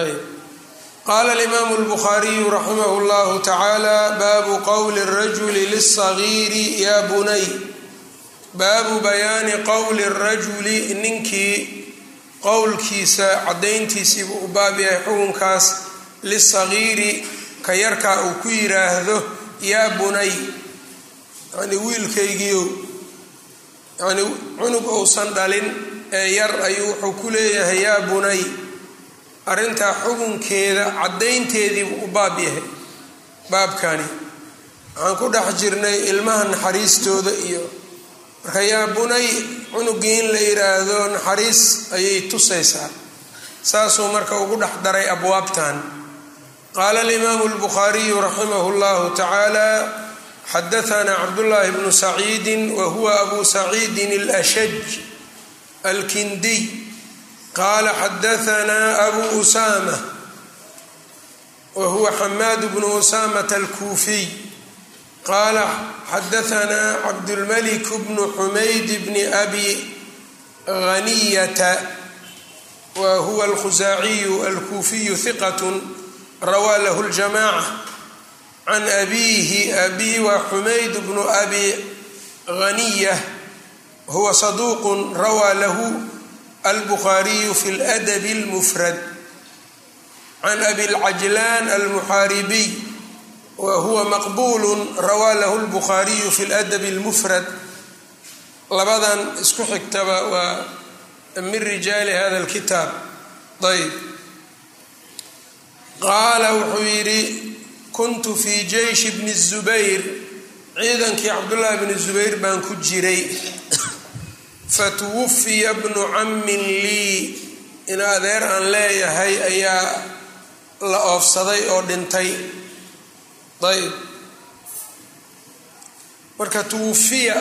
ayb qaala alimaamu اlbukhaariyu raximah اllahu tacaala baabu qowli اrajuli liلصagiiri ya bunay baabu bayaani qowli اrajuli ninkii qowlkiisa caddayntiisiibuu u baab yahay xukunkaas lisagiiri ka yarkaa uu ku yiraahdo yaa bunay yani wiilkaygiiow yani cunug uusan dhalin ee yar ayuu wuxuu ku leeyahay yaa bunay arrintaa xukunkeeda caddaynteediibuu u baab yahay. Baabkani waxaan ku dhex jirnay ilmaha naxariistooda iyo marka yaa bunay cunugii in la yiraahdo naxariis ayay tusaysaa. Saasuu marka ugu dhex daray abwaabtan. Qaala alimaamu albukhaariyu raximahu llahu tacaalaa xadaana cabdullaahi bnu saciidin wa huwa abuu saciidin alashaj alkindiy qaala xadaanaa abu usama wa huwa xamaad bnu usamata alkuufiy qaala xadaanaa cabdulmalik bnu xumayd bni abi haniyata wa huwa alkhusaaciyu alkuufiyu hiqat rawaa lahu ljamaca can abiihi abihi waa xumayd bnu abi haniya huwa saduuqun rawaa lahu fi ladabi اlmufrad can abi lcajlaan almuxaaribiy wa huwa maqbulu rawaa lahu lbukhaariyu fi ladabi اlmufrad labadan isku xigtaba waa min rijaali hada lkitaab ayb qaala wuxuu yidhi kuntu fii jeyshi bni zubayr ciidankii cabdullaahi bni zubayr baan ku jiray fatuwafiya bnu cammin lii in adeer aan leeyahay ayaa la oofsaday oo dhintay. Ayb marka tuwafiya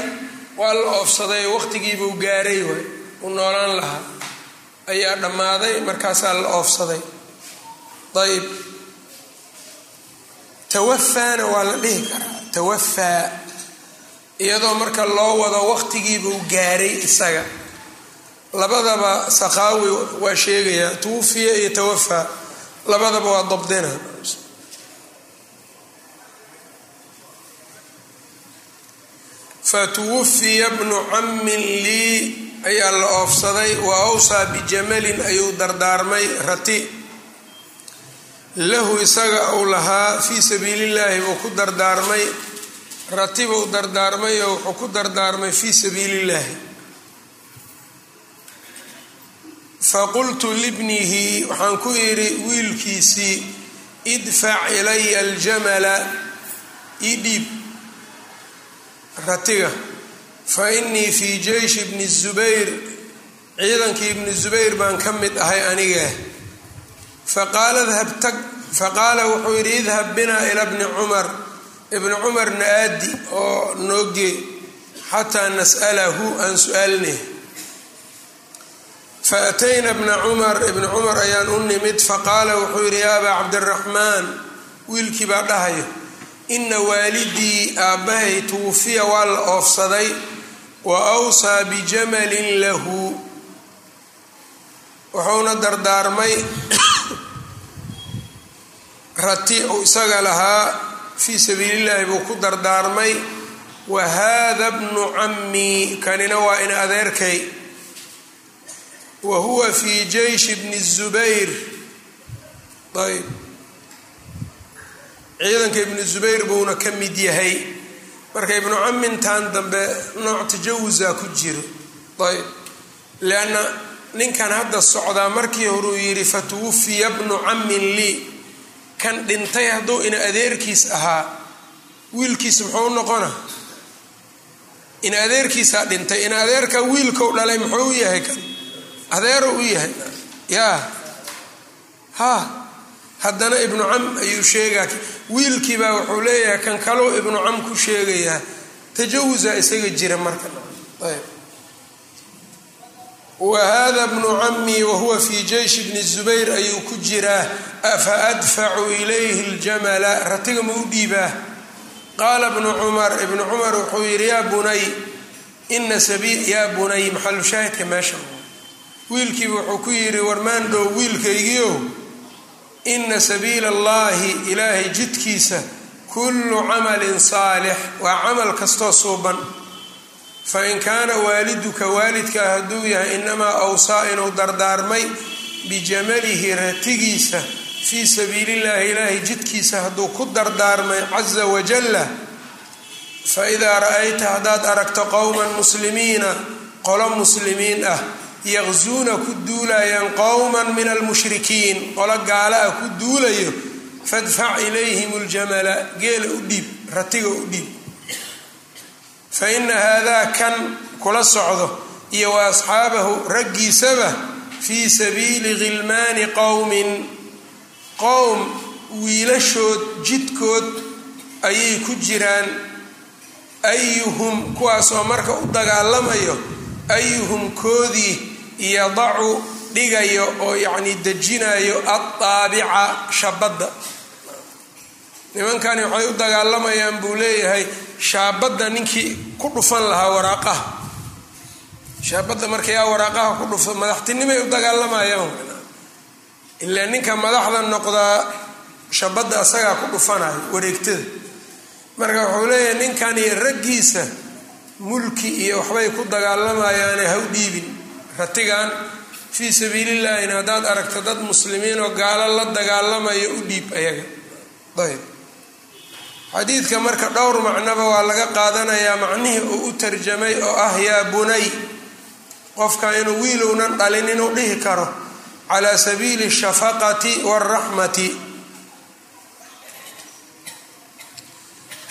waa la oofsaday oo waqtigiibuu gaaray waay uu noolaan lahaa. Ayaa dhammaaday markaasaa la oofsaday. Ayb tawafaana waa la dhihi karaa. Tawafaa iyadoo marka loo wado waqtigiibuu gaaray isaga. Labadaba sakhaawi waa sheegayaa tuwafiya iyo tawafaa labadaba waa dabdina fatuwafiya bnu cammin lii ayaa la oofsaday wa awsaa bijamalin ayuu dardaarmay rati. Lahu isaga uu lahaa fii sabiilillaahi buu ku dardaarmay ratibuu dardaarmay oo wuxuu ku dardaarmay fii sabiilillaahi. Faqultu libnihi waxaan ku idhi wiilkiisii idfac ilaya aljamala ii dhiib ratiga. Fa innii fii jeyshi bni zubayr ciidankii ibni zubayr baan ka mid ahay aniga. Faqaala wuxuu yidhi idhab binaa ila bni cumar ibni cumarna aadi oo noogee xataa nas'alahu aan su'aalneh faatayna bna cumar ibni cumar ayaan u nimid faqaala wuxuu yidhi yaa abaa cabdiraxmaan wiilkii baa dhahayo ina waalidii aabbahay tuwufiya waa la oofsaday wa awsaa bijamalin lahu. Wuxuuna dardaarmay rati uu isaga lahaa fii sabiilillaahi buu ku dardaarmay wa haada bnu cammii kanina waa in adeerkay. Wa huwa fii jeyshi bni zubayr. Ayb. Ciidanka ibnu zubayr buuna ka mid yahay. Marka ibnu cammintan dambe nooc tajawusa ku jiro ayb. Lianna ninkan hadda socdaa markii horuu yidhi fatuwafiya bnu cammin lii kan dhintay hadduu ina adeerkiis ahaa wiilkiis muxuu noqona in adeerkiisaa dhintay in adeerka wiilkou dhalay muxuu u yahay kan? Adeero u yahay? Yaa. Ha. Haddana ibnu cam ayuu sheegaa wiilkiibaa wuxuu leeyahay kan kalou ibnu cam ku sheegayaa tajawusa isaga jira marka. Ayb wa hada bnu camii wahuwa fii jeyshi bni zubayr ayuu ku jiraa afa adfacu ilayhi ljamala ratiga ma u dhiibaa qaala bnu cumar ibnu cumar wuxuu yidhi yaa bunay ina sabiil yaa bunay maxalu shaahidka meesha wiilkiiba wuxuu ku yidhi warmaandhow wiilkaygiiow ina sabiila allahi ilaahay jidkiisa kullu camalin saalix waa camal kastoo suuban fain kaana waaliduka waalidkaa hadduu yahay inamaa awsaa inuu dardaarmay bijamalihi ratigiisa fii sabiilillahi ilaahay jidkiisa hadduu ku dardaarmay casa wajalla faidaa ra'ayta haddaad aragto qowman muslimiina qolo muslimiin ah yaqsuuna ku duulayaan qowman min almushrikiin qolo gaala ah ku duulayo fadfac ilayhim ljamala geela u dhiib ratiga u dhiib fa ina haadaa kan kula socdo iyo wa asxaabahu raggiisaba fii sabiili khilmaani qowmin qowm wiilashood jidkood ayay ku jiraan ayuhum kuwaasoo marka u dagaalamayo ayuhum koodii yadacu dhigayo oo yacni dejinayo adaabica shabadda nimankani waxay u dagaalamayaan buu leeyahay shaabadda ninkii ku dhufan lahaa waraaqaha. Shaabadda markayaa waraaqaha ku dhufa madaxtinimay u dagaalamayaan ilaa ninka madaxda noqdaa shabadda asagaa ku dhufanayo wareegtada marka wuxuu leeyahay ninkani raggiisa mulki iyo waxbay ku dagaalamayaane ha u dhiibin. Ratigan fii sabiilillaahina haddaad aragto dad muslimiin oo gaalo la dagaalamayo u dhiib ayaga. Ayb xadiidka marka dhowr macnoba waa laga qaadanayaa macnihii uu u tarjamay oo ah yaa bunay qofka inuu wiilownan dhalin inuu dhihi karo calaa sabiili shafaqati waraxmati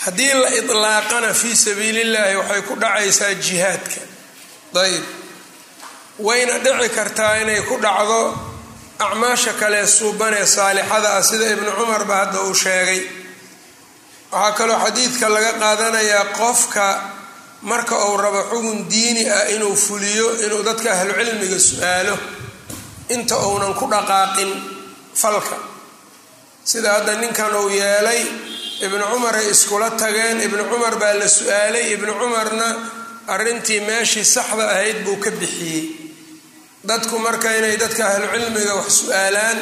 haddii la ilaaqana fii sabiilillaahi waxay ku dhacaysaa jihaadka. Ayb wayna dhici kartaa inay ku dhacdo acmaasha kale suuban ee saalixada ah sida ibnu cumarba hadda uu sheegay waxaa kaloo xadiidka laga qaadanayaa qofka marka uu rabo xugun diini ah inuu fuliyo inuu dadka ahlucilmiga su'aalo inta uunan ku dhaqaaqin falka. Sida hadda ninkan uu yeelay ibnu cumar ay iskula tageen ibnu cumar baa la su'aalay ibnu cumarna arrintii meeshii saxda ahayd buu ka bixiyey. Dadku marka inay dadka ahlucilmiga wax su'aalaan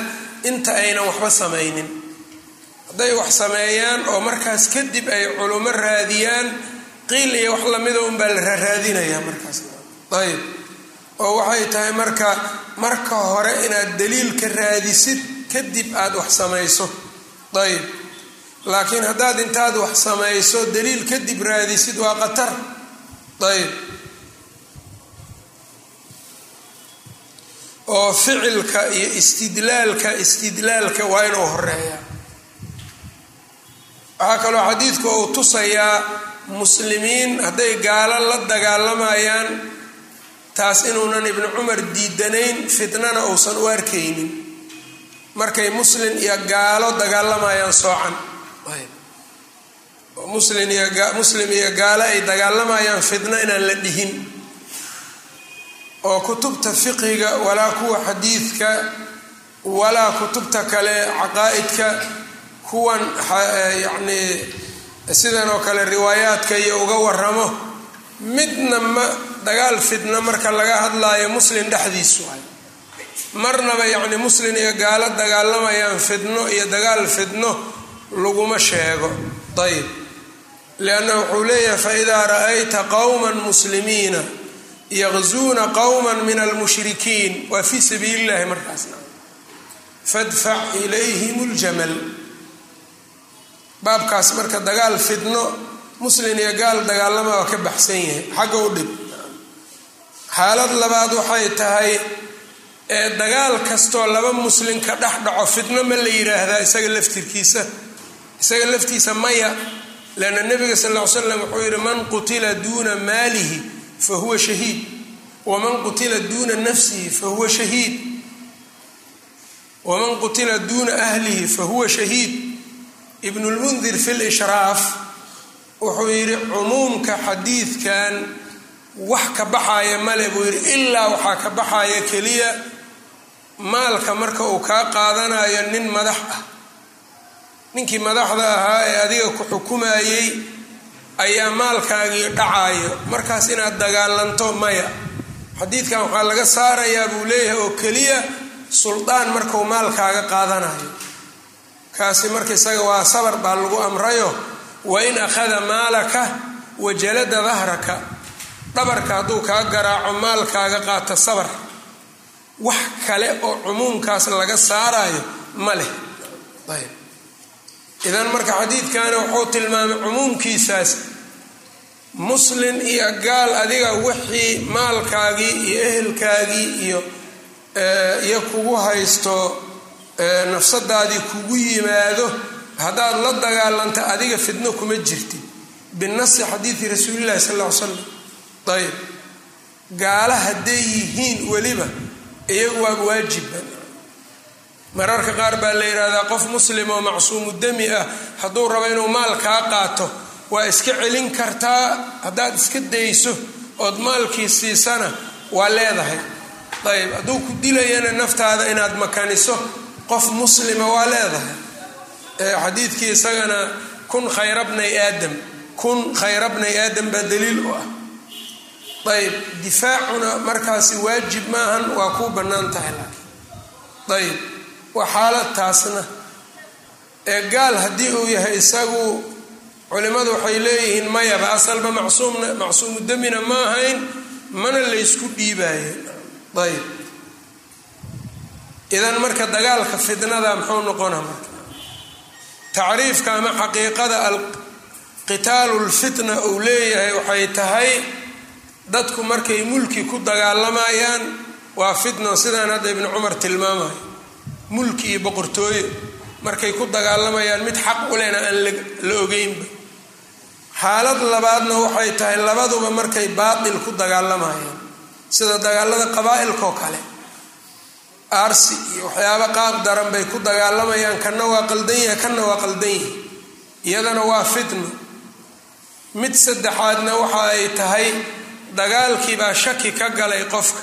inta aynan waxba samaynin hadday wax sameeyaan oo markaas kadib ay culummo raadiyaan qiil iyo wax lamida unbaa la raaraadinayaa markaas. Ayb oo waxay tahay marka marka hore inaad daliil ka raadisid kadib aada wax samayso. Ayb laakiin haddaad intaad wax samayso daliil kadib raadisid waa qatar ayb oo ficilka iyo istidlaalka istidlaalka waa inuu horreeya waxaa kaloo xadiidku uu tusayaa muslimiin hadday gaalo la dagaalamayaan taas inuunan ibnu cumar diidanayn fitnana uusan u arkaynin. Markay muslin iyo gaalo dagaalamayaan soocan. Muslim iyo gaalo ay dagaalamayaan fitno inaan la dhihin. Oo kutubta fiqiga walaa kuwa xadiidka walaa kutubta kale caqaa'idka kuwan yacnii sidan oo kale riwaayaadka iyo uga waramo midna ma dagaal fitno marka laga hadlaayo muslim dhexdiisu. Ay marnaba yacni muslim iyo gaalo dagaalamayaan fidno iyo dagaal fidno laguma sheego. Ayb lianna wuxuu leeyahay faidaa ra'ayta qowman muslimiina yaqzuuna qowman min almushrikiin. Waa fii sabiili illahi markaasna. Fadfac ilayhim ljamal baabkaas marka dagaal fidno muslin iyo gaal dagaalama waa ka baxsan yahay xagga u dhib. Xaalad labaad waxay tahay dagaal kastoo laba muslin ka dhex dhaco fitno ma la yidhaahdaa isaga laftirkiisa. Isaga laftiisa maya leanna nebiga sal ll ly slam wuxuu yidhi man qutila duuna maalihi fa huwa shahiid. Waman qutila duuna nafsihi fa huwa shahiid. Waman qutila duuna ahlihi fa huwa shahiid ibn lmundir fi lishraaf wuxuu yidhi cumuumka xadiidkan wax ka baxaaya male buu yidhi ilaa waxaa ka baxaya keliya maalka marka uu kaa qaadanayo nin madax ah. Ninkii madaxda ahaa ee adiga ku xukumayey ayaa maalkaagii dhacayo markaas inaad dagaalanto maya. Xadiidkan waxaa laga saarayaa buu leeyahay oo keliya suldaan markuu maalkaaga qaadanayo kaasi marka isaga waa sabar baa lagu amrayo wain akhada maalaka wajalada dahraka dhabarka hadduu kaa garaaco maalkaaga qaata sabar. Wax kale oo cumuumkaas laga saarayo ma leh. Ayb. Idan marka xadiidkani wuxuu tilmaamay cumuumkiisaas. Muslin iyo gaal adiga wixii maalkaagii iyo ehelkaagii iyo iyo kugu haysto nafsadaadii kugu yimaado haddaad la dagaalanta adiga fidno kuma jirtid binasi xadiidi rasuulillahi sal ly slam ayb gaala hadday yihiin weliba iyagu waa waajiban mararka qaar baa la yidhaahdaa qof muslim oo macsuumu dami ah hadduu rabo inuu maal kaa qaato waa iska celin kartaa? Haddaad iska dayso ood maalkii siisana waa leedahay. Ayb hadduu ku dilayana naftaada inaad makaniso qof muslima waa leedahay. Xadiidkii isagana kun khayra bnay aadam kun khayra bnay aadam baa daliil u ah. Ayb difaacuna markaasi waajib maahan waa kuu bannaan tahay laakiin. Ayb waa xaalad taasna. Ee gaal haddii uu yahay isagu culimmadu waxay leeyihiin mayaba asalba macsuumna macsuumu demina ma ahayn mana laysku dhiibaayeen ayb idan marka dagaalka fitnada muxuu noqona marka? Tacriifka ama xaqiiqada alqitaalu lfitna uu leeyahay waxay tahay dadku markay mulki ku dagaalamayaan waa fitno sidaan hadda ibnu cumar tilmaamayo mulki iyo boqortooyo markay ku dagaalamayaan mid xaq u lena aan la ogeynba. Xaalad labaadna waxay tahay labaduba markay baatil ku dagaalamayaan sida dagaalada qabaa-ilkaoo kale aarsi iyo waxyaaba qaab daran bay ku dagaalamayaan kanna waa qaldan yahay kanna waa qaldan yahay. Iyadana waa fitno mid saddexaadna waxa ay tahay dagaalkii baa shaki ka galay qofka.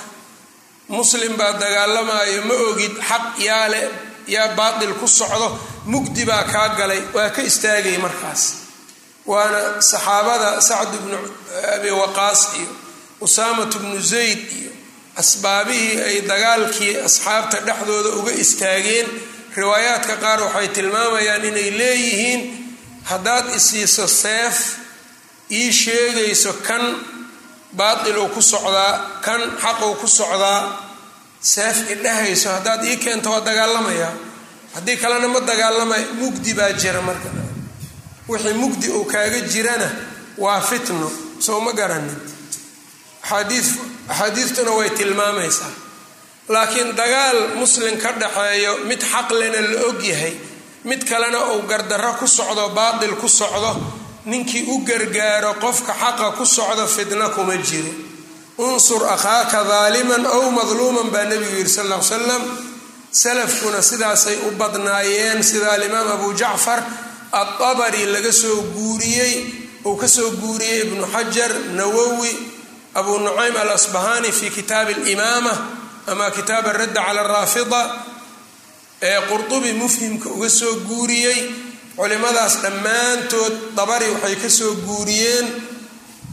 Muslim baa dagaalamayo ma ogid xaq yaa le yaa baatil ku socdo mugdi baa kaa galay. Waa ka istaagay markaas. Waana saxaabada sacd bnu abi waqaas iyo usaamat bnu zayd iyo asbaabihii ay dagaalkii asxaabta dhexdooda uga istaageen. Riwaayaadka qaar waxay tilmaamayaan inay leeyihiin haddaad isiiso seef ii sheegayso kan baatiluu ku socdaa kan xaquu ku socdaa. Seef idhahayso haddaad ii keento waa dagaalamayaa haddii kalena ma dagaalamay mugdi baa jira marka. Wixii mugdi uu kaaga jirana waa fitno soo ma garanin axaadiistuna way tilmaamaysaa. Laakiin dagaal muslim ka dhaxeeyo mid xaqlena la og yahay mid kalena uu gardarro ku socdo baatil ku socdo ninkii u gargaaro qofka xaqa ku socdo fitna kuma jiro unsur akhaaka daaliman ow madluuman baa nebigu yidhi sal l salam salafkuna sidaasay u badnaayeen sida alimaam abu jacfar atabari laga soo guuriyey uu ka soo guuriyey ibnu xajar nawowi abu nucaym alasbahani fi kitaabi alimaama ama kitaab aradda cala araafida ee qurdubi mufhimka uga soo guuriyey. Culimadaas dhammaantood dabari waxay ka soo guuriyeen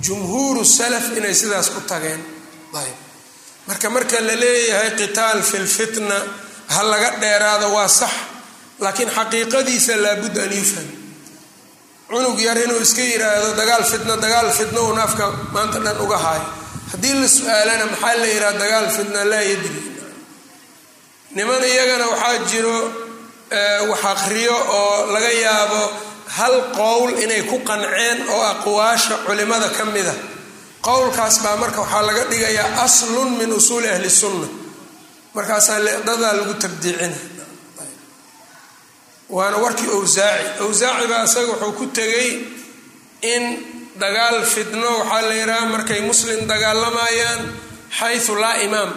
jumhuuru salaf inay sidaas ku tageen. Ayb marka marka la leeyahay qitaal fi lfitna ha laga dheeraado waa sax. Laakiin xaqiiqadiisa laabudda an yufham cunug yar inuu iska yidhaahdo dagaal fitna dagaal fitna uun afka maanta dhan uga haayo haddii la su'aalana maxaa la yidhaha dagaal fitna laa yadri. Niman iyagana waxaa jiro wax aqriyo oo laga yaabo hal qowl inay ku qanceen oo aqwaasha culimada ka mida qowlkaas baa marka waxaa laga dhigayaa aslun min usuuli ahli sunna. Markaasaa dadaa lagu tabdiicina waana warkii owsaaci owsaaci baa isaga wuxuu ku tegay in dagaal fitno waxaa la yidhaha markay muslim dagaalamayaan xayu laa imaam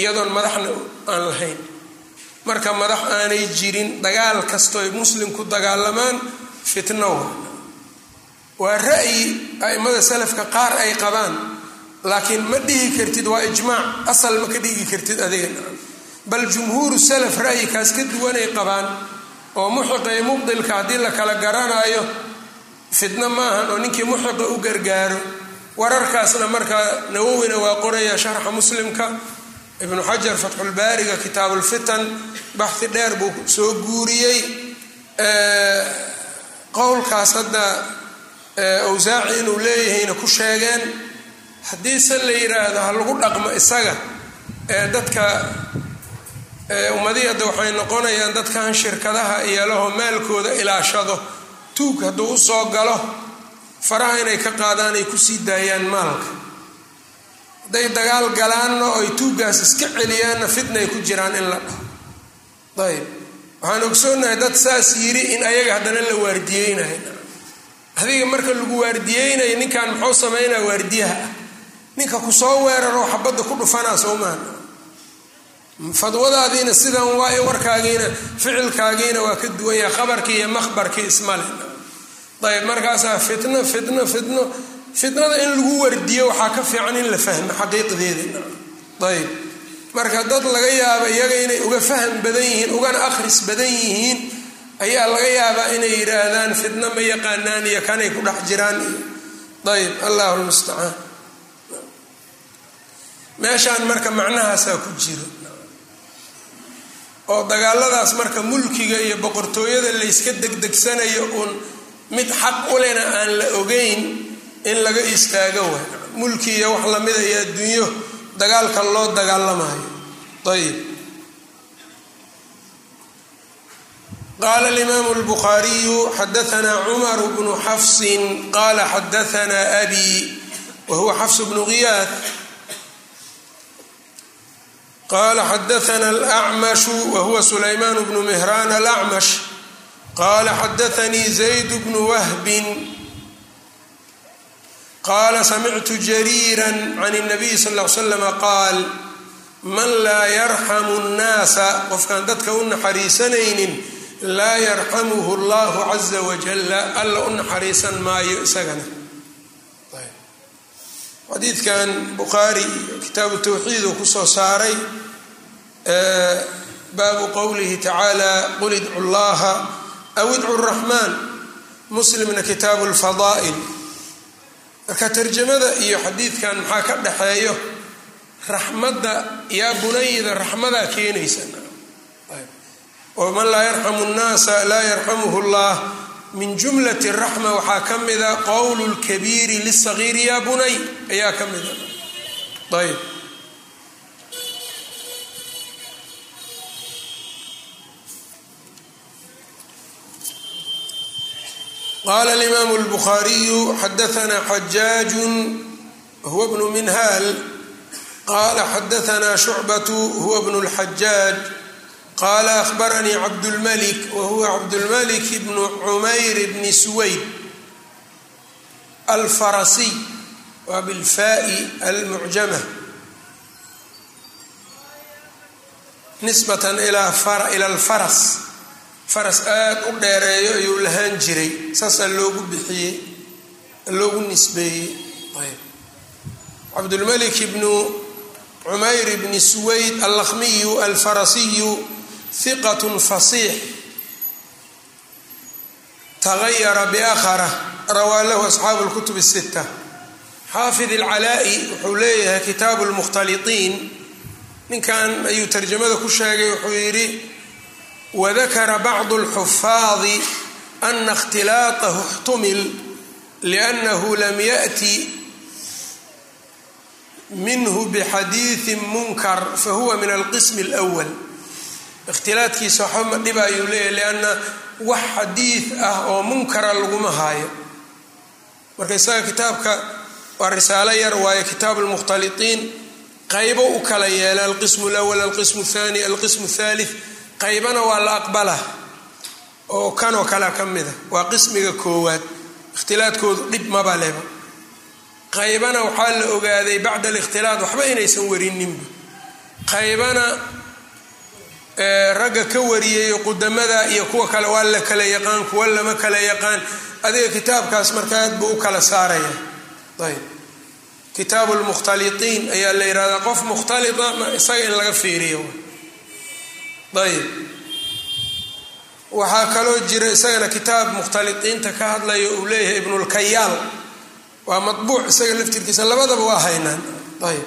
iyadoon madaxna aan lahayn. Marka madax aanay jirin dagaal kastoy muslim ku dagaalamaan fitno waa ra'yi a'immada salafka qaar ay qabaan laakiin ma dhihi kartid waa ijmaac asal ma ka dhigi kartid adiga bal jumhuuru salaf ra'yikaas ka duwanay qabaan oo muxiqa iyo mubdilka haddii la kala garanaayo fitno maahan oo ninkii muxiqa u gargaaro. Wararkaasna markaa nawowina waa qoraya sharxa muslimka ibnu xajar fatxulbaariga kitaabulfitan baxhi dheer buu soo guuriyey. Qowlkaas hadda awsaaci inuu leeyahayna ku sheegeen haddiise la yidhaahdo ha lagu dhaqmo isaga ee dadka ummadihii hadda waxay noqonayaan dadkan shirkadaha iyolaho maalkooda ilaashado. Tuug hadduu u soo galo faraha inay ka qaadaan ay ku sii daayaan maalka. Hadday dagaal galaanna oo ay tuuggaas iska celiyaanna fitnay ku jiraan in la dhaho. Ayb waxaan ogsoonahay dad saas yiri in ayaga haddana la waardiyeynayo adiga marka lagu waardiyeynayo ninkan muxuu sameynaya waardiyaha? Ah ninka ku soo weeraro xabadda ku dhufanaa soo fadwadaadiina sidan waa warkaagiina ficilkaagiina waa ka duwanya khabarkii iyo makhbarkii ismale. Ayb markaasaa fitno fitno fitno. Fitnada in lagu wardiyo waxaa ka fiican in la fahmo xaqiiqdeeda ayb marka dad laga yaaba iyaga inay uga faham badan yihiin ugana akhris badan yihiin ayaa laga yaabaa inay yidhaahdaan fitno ma yaqaanaan iyo kanay ku dhex jiraan. Iyo ayb allahu lmustacaan meeshaan marka macnahaasaa ku jiro oo dagaaladaas marka mulkiga iyo boqortooyada layska degdegsanayo uun mid xaq ulena aan la ogeyn in laga istaago way mulki iyo wax lamida iyo adduunyo dagaalka loo dagaalamayo ayib qaala alimaamu lbukhaariyu xadaanaa cumar bnu xafsin qaala xadaanaa abi wa huwa xafs bnu giyaad qala xadaana alacmashu wa huwa sulaymaan bnu mihraan alacmash qala xadaanii zayd bnu wahbin qaala samictu jariira can اnabiy sal l slama qaal man laa yarxamu nnaasa qofkaan dadka u naxariisanaynin laa yarxamuhu allahu caza wajala alla u naxariisan maayo isagana xadiidkan bukhaari kitaabu tawxiid uu ku soo saaray baabu qowlihi tacaala qul idcu llaha aw idcu raxmaan muslimna kitaabu lfadaa'il marka tarjamada iyo xadiidkan maxaa ka dhaxeeyo? Raxmadda yaa bunayda raxmadaa keenaysa. Man laa yarxamu nnaasa laa yarxamuhu llah min jumlati raxma waxaa ka mida qowlu lkabiiri lisagiiri yaa bunay ayaa ka mida. Ayb qala alimaamu lbukhaariyu xadaanaa xajaaju huwa bnu minhaal. Qala xadaanaa shucbatu huwa bnu lxajaaj qala ahbaranii cabdulmalik wa huwa cabdulmalik bnu cumayr bni suwayd alfarasiy waa bilfaai almucjama nisbatan ila alfaras faras aada u dheereeyo ayuu lahaan jiray. Saasaa loogu bixiyey loogu nisbeeyey. Cabdulmalik bnu cumayr bni suwayd allakhmiyu alfarasiyu hiqat fasiix tagayara biakhara rawaa lahu asxaabu lkutub الsita xaafid alcalaa'i wuxuu leeyahay kitaabu lmukhtaliطiin ninkan ayuu tarjamada ku sheegay wuxuu yidhi wadakara bacdu اlxufaadi ana اkhtilaatahu اxtumil liأnnahu lam yaأti minhu bxadiiثi munkar fahuwa min alqism اlأwal ikhtilaadkiisa waxba ma dhib ayuu leeyahy lianna wax xadiid ah oo munkara laguma haayo. Marka isaga kitaabka waa risaalo yar waayo kitaab almukhtaliiin qaybo u kala yeela alqismu lawal alqismu thani alqismu thalith qaybana waa la aqbala. Oo kanoo kale ka mida waa qismiga koowaad ikhtilaadkoodu dhib maba leba qaybana waxaa la ogaaday bacda alikhtilaad waxba inaysan warininba qaybana ragga ka wariyay qudamada iyo kuwa kale waa la kala yaqaan kuwa lama kala yaqaan. Adiga kitaabkaas marka aad buu u kala saaraya. Ayb kitaabu lmukhtaliiin ayaa la yihahdaa qof mukhtalita isaga in laga fiiriyo. Ayb waxaa kaloo jira isagana kitaab mukhtaliiinta ka hadlayo uu leeyahay ibnulkayaal waa mabuuc isaga laftirkiisa labadaba waa haynaan. Ayb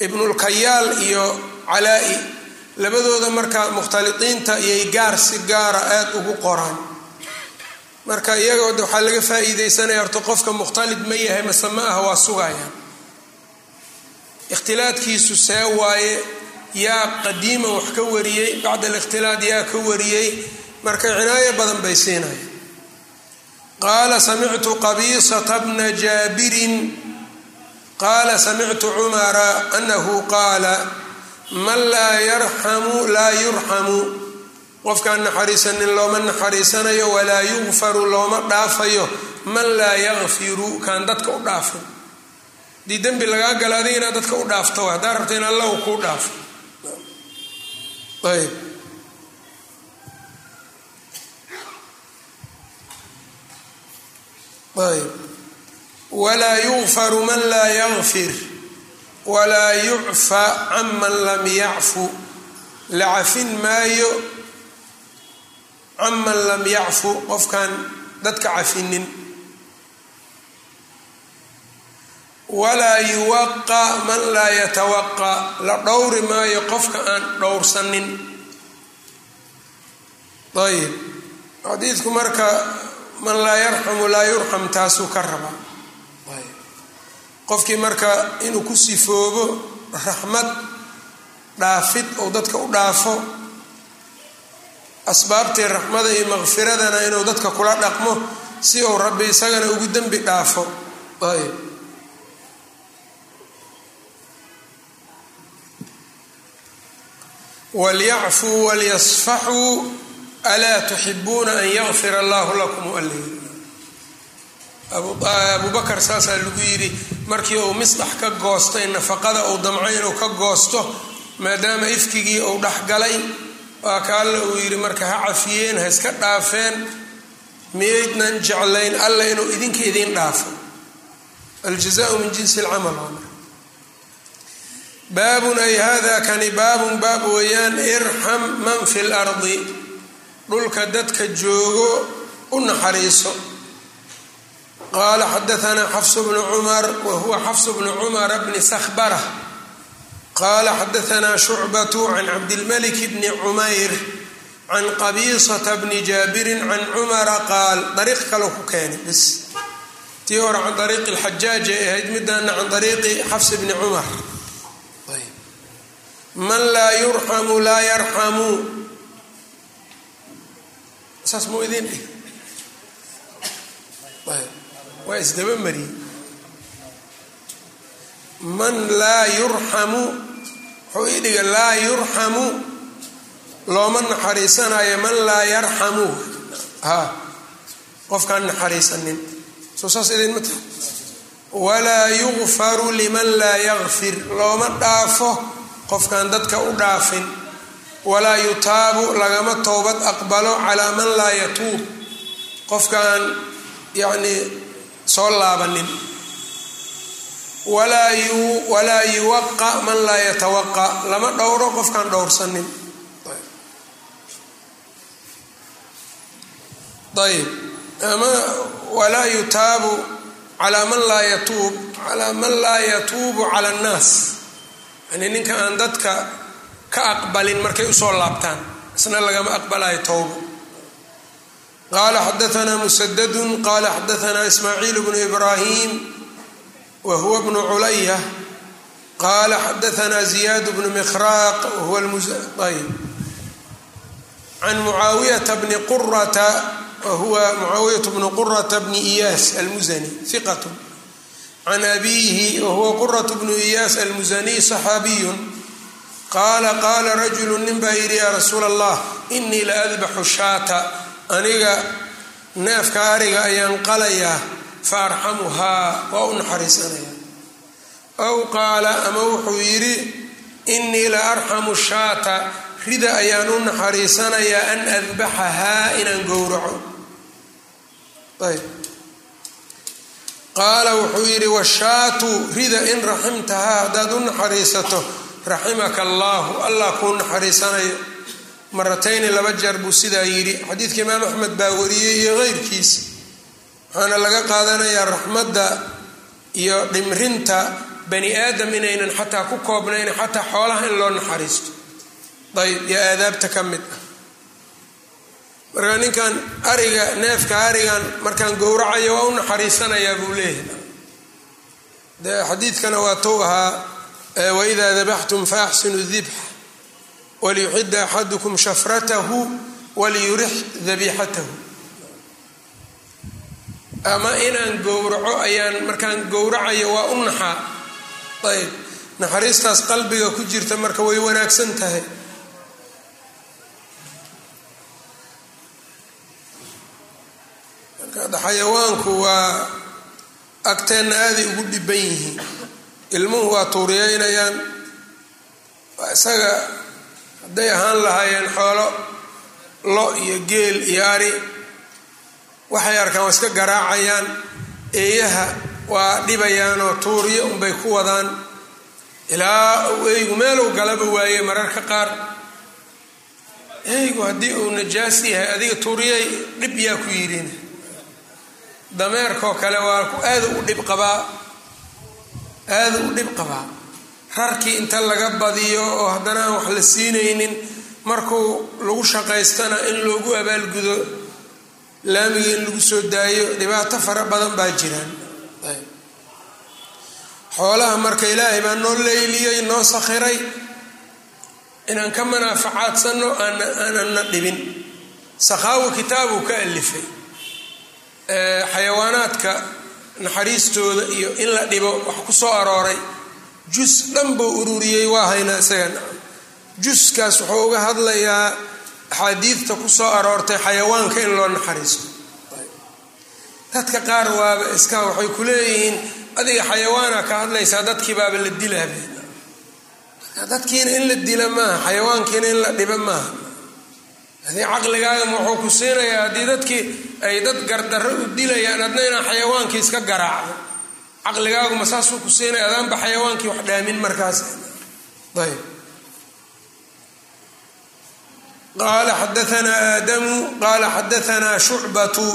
ibnulkayaal iyo calaa-i labadooda marka mukhtaliiinta iyay gaar si gaara aada ugu qoraan. Marka iyagoo waxaa laga faa-iideysanaya horta qofka mukhtalid ma yahay mase ma ah waa sugayaan ikhtilaadkiisu see waaye yaa qadiiman wax ka wariyey bacda alikhtilaad yaa ka wariyey marka cinaayo badan bay siinaya qaala samictu qabiisata bna jaabirin. Qaala samictu cumara anahu qaala man laa yarxamu laa yurxamu qofkaan naxariisanin looma naxariisanayo walaa yugfaru looma dhaafayo. Man laa yakfiru kaan dadka u dhaafin haddii dembi lagaa gala adiga inaad dadka u dhaafto haddaa rabta in alla u kuu dhaafo. Ayb. Ayb. Walaa yugfaru man laa yakfir walaa yucfa can man lam yacfu. La cafin maayo can man lam yacfu qofkaan dadka cafinin. Walaa yuwaqa man laa yatawaqa. La dhowri maayo qofka aan dhowrsanin. Ayb xadiidku marka man laa yarxamu laa yurxam taasuu ka rabaa qofkii marka inuu ku sifoobo raxmad dhaafid ou dadka u dhaafo asbaabtii raxmada iyo maqfiradana inuu dadka kula dhaqmo si uu rabbi isagana ugu dembi dhaafo. Walyacfuu walyasfaxuu alaa tuxibuuna an yakfir allahu lakum allayl abu bakar saasaa lagu yidhi markii uu misdax ka goostay nafaqada uu damcay inuu ka goosto maadaama ifkigii uu dhexgalay waa ka alla uu yidhi marka ha cafiyeen ha iska dhaafeen miyaydnan jeclayn alla inuu idinka idiin dhaafo aljazaau min jinsi lcamal baabun ay hada kani baabun baab weeyaan irxam man fi lardi dhulka dadka joogo u naxariiso qaala xadaanaa xafsu bnu cumar wa huwa xafsu bnu cumara bni sakhbara qaala xadaanaa shucbatu can cabdilmalik bni cumayr can qabiisata bni jaabirin can cumara qaal dariiq kale ku keenay bis tii hore can ariiqi lxajaaj ay ahayd midana can ariiqi xafs bni cumar man laa yurxamu laa yarxamu saas muu idin waa isdaba mariyey man laa yurxamu wuxuu ii dhiga laa yurxamu looma naxariisanayo man laa yarxamu. Ha qofkaan naxariisanin. Soo saas idinma tahay. Walaa yugfaru liman laa yakfir looma dhaafo qofkaan dadka u dhaafin. Walaa yutaabu lagama toobad aqbalo calaa man laa yatuub. Qofkaan yacnii soo laabanin. Walaa yuwaqa man laa yatawaqa. Lama dhowro qofkaan dhowrsanin. Ayb. Ama walaa yutaabu calaa man laa yatuub calaa man laa yatuubu cala annaas yani ninka aan dadka ka aqbalin markay u soo laabtaan isna lagama aqbalayo towba qaala xadaanaa musadadun qaala xadaanaa ismaaciil bnu ibraahim wa huwa bnu culaya qaala xadaanaa ziyaad bnu mikhraaq wahuwa ayb can mucaawiyata bni qurata wahuwa mucaawiyat bnu qurata bni iyaas almusani iqat can abiihi wahuwa qurat bnu iyaas almusaniy saxaabiyun qaala qaala rajulu nin baa yidhi yaa rasuula allah inii la adbaxu shaata aniga neefka ariga ayaan qalayaa fa arxamuhaa waa u naxariisanaya. Aw qaala ama wuxuu yidhi inii la arxamu shaata rida ayaan u naxariisanayaa an adbaxahaa inaan gowraco. Ayb. Qaala wuxuu yidhi washaatu rida in raximtahaa haddaad u naxariisato raximaka allaahu allah kuu naxariisanayo maratayni laba jeer buu sidaa yidhi. Xadiidka imaam axmed baa wariyey iyo keyrkiisa waxaana laga qaadanayaa raxmadda iyo dhimrinta bani aadam inaynan xataa ku koobnayn xataa xoolaha in loo naxariisto. Ayb iyo aadaabta ka mid ah. Marka ninkan ariga neefka arigan markaan gowracayo waa u naxariisanayaa buu leeyahay. De xadiidkana waa tow ahaa waidaa dabaxtum faaxsinu dibx waliyuxida axadukum shafratahu waliyurix dabiixatahu ama inaan gowraco ayaan markaan gowracayo waa u naxaa ayb naxariistaas qalbiga ku jirta marka way wanaagsan tahay xayawaanku waa agteenna aaday ugu dhiban yihiin ilmuhu waa tuuriyeynayaan isaga hadday ahaan lahaayeen xoolo lo iyo geel iyo ari waxay arkaan waa iska garaacayaan eeyaha waa dhibayaanoo tuuriyo unbay ku wadaan. Ilaa uu eygu meeluu galaba waaye mararka qaar. Eygu haddii uu najaas yahay adiga tuuriyay dhib yaa ku yidhin dameerkoo kale waa aada u dhib qabaa aada u dhib qabaa rarkii inta laga badiyo oo haddana aan wax la siinaynin markuu lagu shaqaystana in loogu abaalgudo laamiga in lagu soo daayo dhibaato fara badan baa jiraan. Xoolaha marka ilaahay baa noo leyliyey noo sakhiray inaan ka manaafacaadsanno aananna dhibin. Sakhaawi kitaabuu ka alifay. Xayawaanaadka naxariistooda iyo in la dhibo wax ku soo arooray jus dhan buu ururiyey waa haynaa isaga. Juskaas wuxuu uga hadlayaa axaadiidta ku soo aroortay xayawaanka in loo naxariisto dadka qaar waaba iska waxay ku leeyihiin adiga xayawaana ka hadlaysaa dadkii baaba la dilaabe dadkiina in la dila maaha xayawaankiina in la dhiba maaha. Haddii caqligaagama wuxuu ku siinayaa haddii dadkii ay dad gardarro u dilayaan adna inaa xayawaankii iska garaacdo caqligaaguma saasuu ku siinaya adaanba xayawaankii wax dhaamin markaas. Ayb qala xadaanaa aadamu qala xadaanaa shucbatu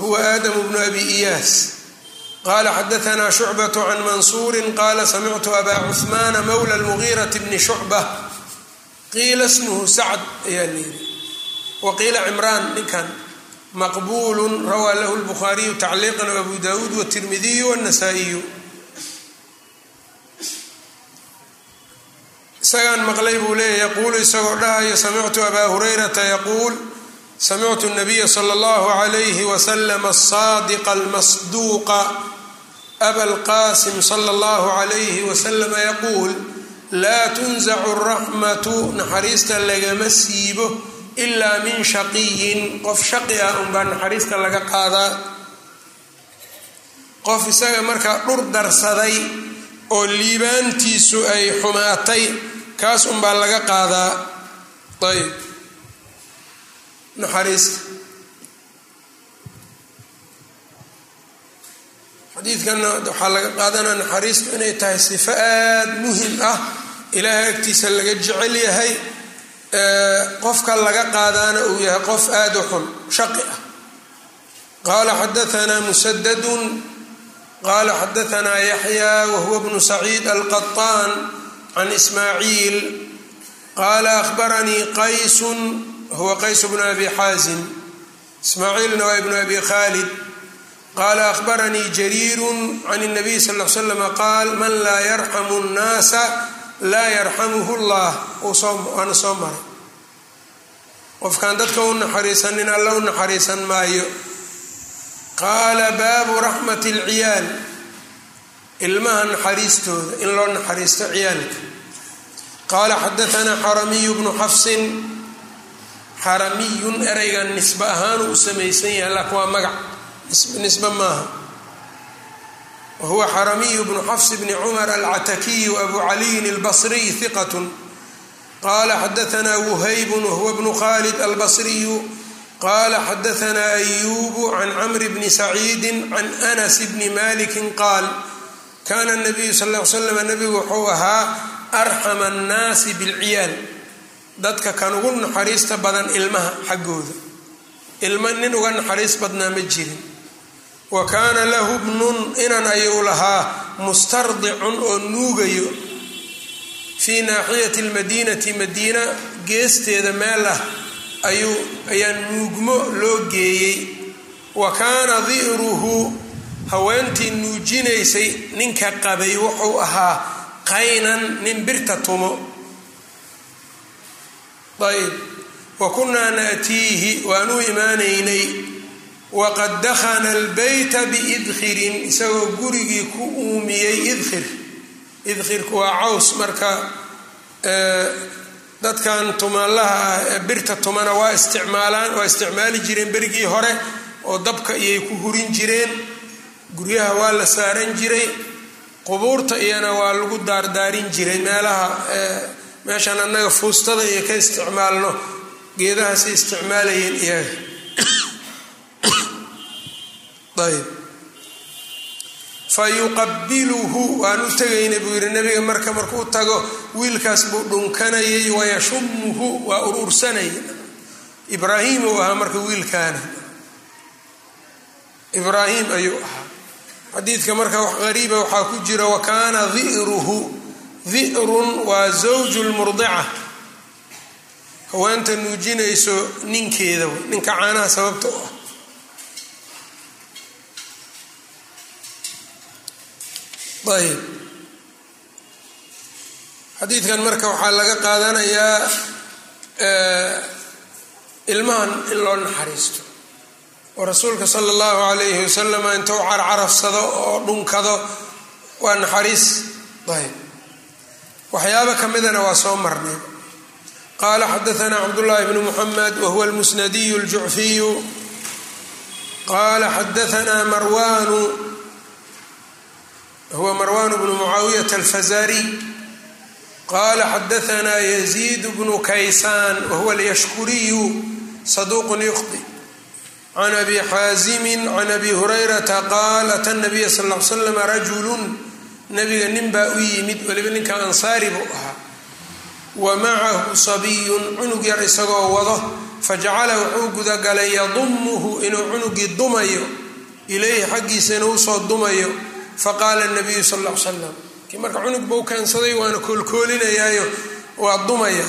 huwa aadamu bnu abi iyaas. Qala xadaanaa shucbatu can mansuuri qala samictu aba cuhmaana mawla lmugiirati bni shucba. Qiila smuhu sacd ayaa layidhi waqiila cimraan ninkan maqbulu rawaa lahu lbukhaariyu tacliiqan abu dawuud wtirmidiyu wاnasaa'iyu isagaan maqlay buu leeya yaquulu isagoo dhahayo samictu abaa hurayrata yaquul samictu nabiya sala allahu calayhi wasalam asaadiqa almasduuqa aba lqaasim sala allahu calayhi wasalama yaquul laa tunzacu raxmatu naxariista lagama siibo ilaa min shaqiyin qof shaqi ah unbaa naxariista laga qaadaa. Qof isaga markaa dhur darsaday oo liibaantiisu ay xumaatay kaas unbaa laga qaadaa. Ayb. Naxariista xadiidkana waxaa laga qaadanaa naxariistu inay tahay sifo aada muhiim ah ilaahay agtiisa laga jecel yahay qofka laga qaadaana uu yahay qof aada u xun shaqi ah qaala xadaanaa musadadun qala xadaanaa yaxya wahuwa bnu saciid alqaطaan can ismaaciil qaala ahbaranii qaysun huwa qays bnu abi xaazim ismaaciilna waa ibnu abi khaalid qaala ahbaranii jariiru can الnabiy sal l slam qaal man laa yarxamu الnaasa laa yarxamuhu اllah waana soo maray. Qofkaan dadka u naxariisanin alla u naxariisan maayo. Qaala baabu raxmat اlciyaal ilmaha naxariistooda in loo naxariisto ciyaalka. Qaala xadaanaa xaramiyu bnu xafsin. Xaramiyun ereygan nisbe ahaanuu u samaysan yahay laakin waa magac. Nisbe maaha wahuwa xaramiyu bnu xafs bni cumar alcatakiyu abu caliyin اlbasriy hiqat qala xadaanaa wuhaybun wahuwa bnu khalid albasriyu qala xadaanaa ayubu can camri bni saciidi can anas bni maliki qaal kana nabiyu sal l slam nabigu wuxuu ahaa arxama annaasi bilciyaal dadka kan ugu naxariista badan ilmaha xaggooda ilma nin uga naxariis badnaa ma jirin wa kaana lahu bnun inan ayuu lahaa mustardicun oo nuugayo fii naaxiyati lmadiinati madiina geesteeda meel ah ayuu ayaa nuugmo loo geeyey. Wa kaana di'ruhu haweentii nuujinaysay ninka qabay wuxuu ahaa qaynan nin birta tumo. Ayb wa kunnaa naatiihi waanuu imaanaynay waqad dakhana albeyta biidkhirin isagoo gurigii ku uumiyey idkhir idkhirku waa caws marka dadkan tumaalaha ah ee birta tumana waa isticmaalaan waa isticmaali jireen berigii hore oo dabka iyay ku hurin jireen guryaha waa la saaran jiray qubuurta iyana waa lagu daardaarin jiray meelaha meeshaan annaga fuustada iyo ka isticmaalno geedahaasay isticmaalayeen iyaga ayb fa yuqabiluhu waan u tegayna buu yidhi nabiga marka markuu tago wiilkaas buu dhunkanayay wayashumuhu waa urursanaya ibraahim uu ahaa marka wiilkaana ibraahim ayuu ahaa. Xadiidka marka wax qariiba waxaa ku jira wa kaana di'ruhu di'run waa zawju lmurdica haweenta nuujinayso ninkeeda ninka caanaha sababta u ah ayb xadiidkan marka waxaa laga qaadanayaa ilmahan in loo naxariisto. Oo rasuulka sala allahu calayhi wasalam intuu carcarafsado oo dhunkado waa naxariis. Ayb waxyaabo ka midana waa soo marnay. Qaala xadaana cabdullaahi bnu muxamed wahuwa almusnadiyu aljucfiyu qaala xadaana marwanu huwa marwan bnu mucaawiyata alfazariy qala xadaana yaziid bnu kaysaan wahuwa alyashkuriyu saduuqun yukhdi can abi xaazimi can abi hurayrata qaal ata nabiya sal l slam rajulun nabiga nin baa u yimid weliba ninka ansaari buu ahaa wa macahu sabiyun cunug yar isagoo wado fajacala wuxuu gudagalay yadumuhu inuu cunugii dumayo ilayhi xaggiisa inuu u soo dumayo faqaala nabiyu sal l salam kii marka cunug bau keensaday waana koolkoolinayaayo waa dumaya.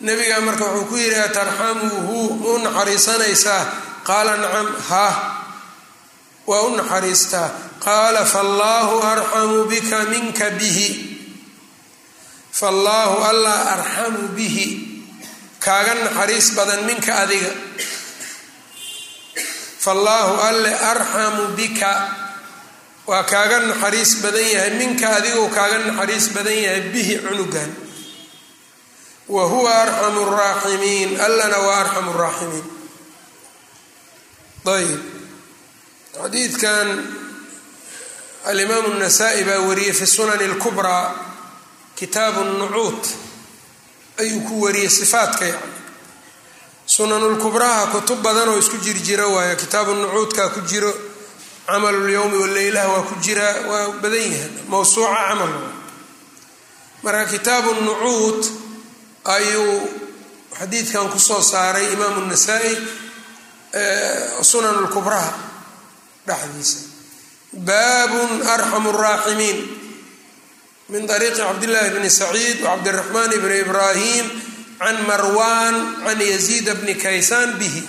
Nabigaa marka wuxuu ku yidhi atarxamuhu ma u naxariisanaysaa? Qaala nacam ha waa u naxariistaa qaala faallaahu arxamu bika minka bihi. Faallaahu allah arxamu bihi kaaga naxariis badan minka adiga. Faallaahu alle arxamu bika waa kaaga naxariis badan yahay. Minka adigou kaaga naxariis badan yahay bihi cunugan. Wa huwa arxamu raaximiin. Allana waa arxamu raaximiin. Ayb xadiidkan alimaamu nasaa-i baa wariyey fi sunani اlkubraa kitaabu nucuud ayuu ku wariyey sifaatka yani. Sunanulkubraha kutub badan oo isku jir jiro waayo kitaabu nucuudkaa ku jiro camalulyowmi waleylaha waa ku jiraa waa badan yahay. Mawsuuca camal. Marka kitaabu nucuud ayuu xadiidkan ku soo saaray imaamu nasaa-i sunan lkubraha dhexdiisa. Baabun arxamu raaximiin. Min ariiqi cabdillaahi bni saciid wacabdiraxmaan bni ibraahim can marwan can yaziid bni kaysaan bihi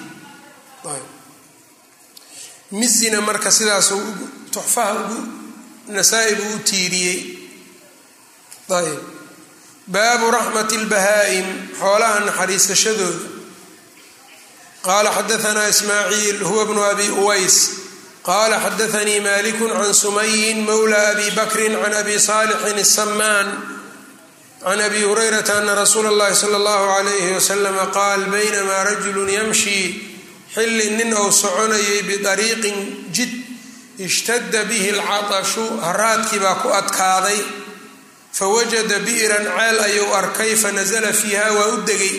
mizina marka sidaasuu tuxfaha ugu nasaa-i buu u tiiriyey. Ayb baabu raxmati lbahaa-im xoolaha naxariisashadooda. Qaala xadaanaa ismaaciil huwa bnu abi uways. Qaala xadaanii maliku can sumayin mowla abi bakrin can abi saalixin asamaan can abi hurayrata ana rasuula اllahi sala اllahu alayhi waslama qaal baynamaa rajulu yamshi xilli nin ou soconayay bidariiqin jid ishtadda bihi alcatashu haraadkii baa ku adkaaday. Fawajada bi'ran ceel ayuu arkay fanasala fiiha waa u degay.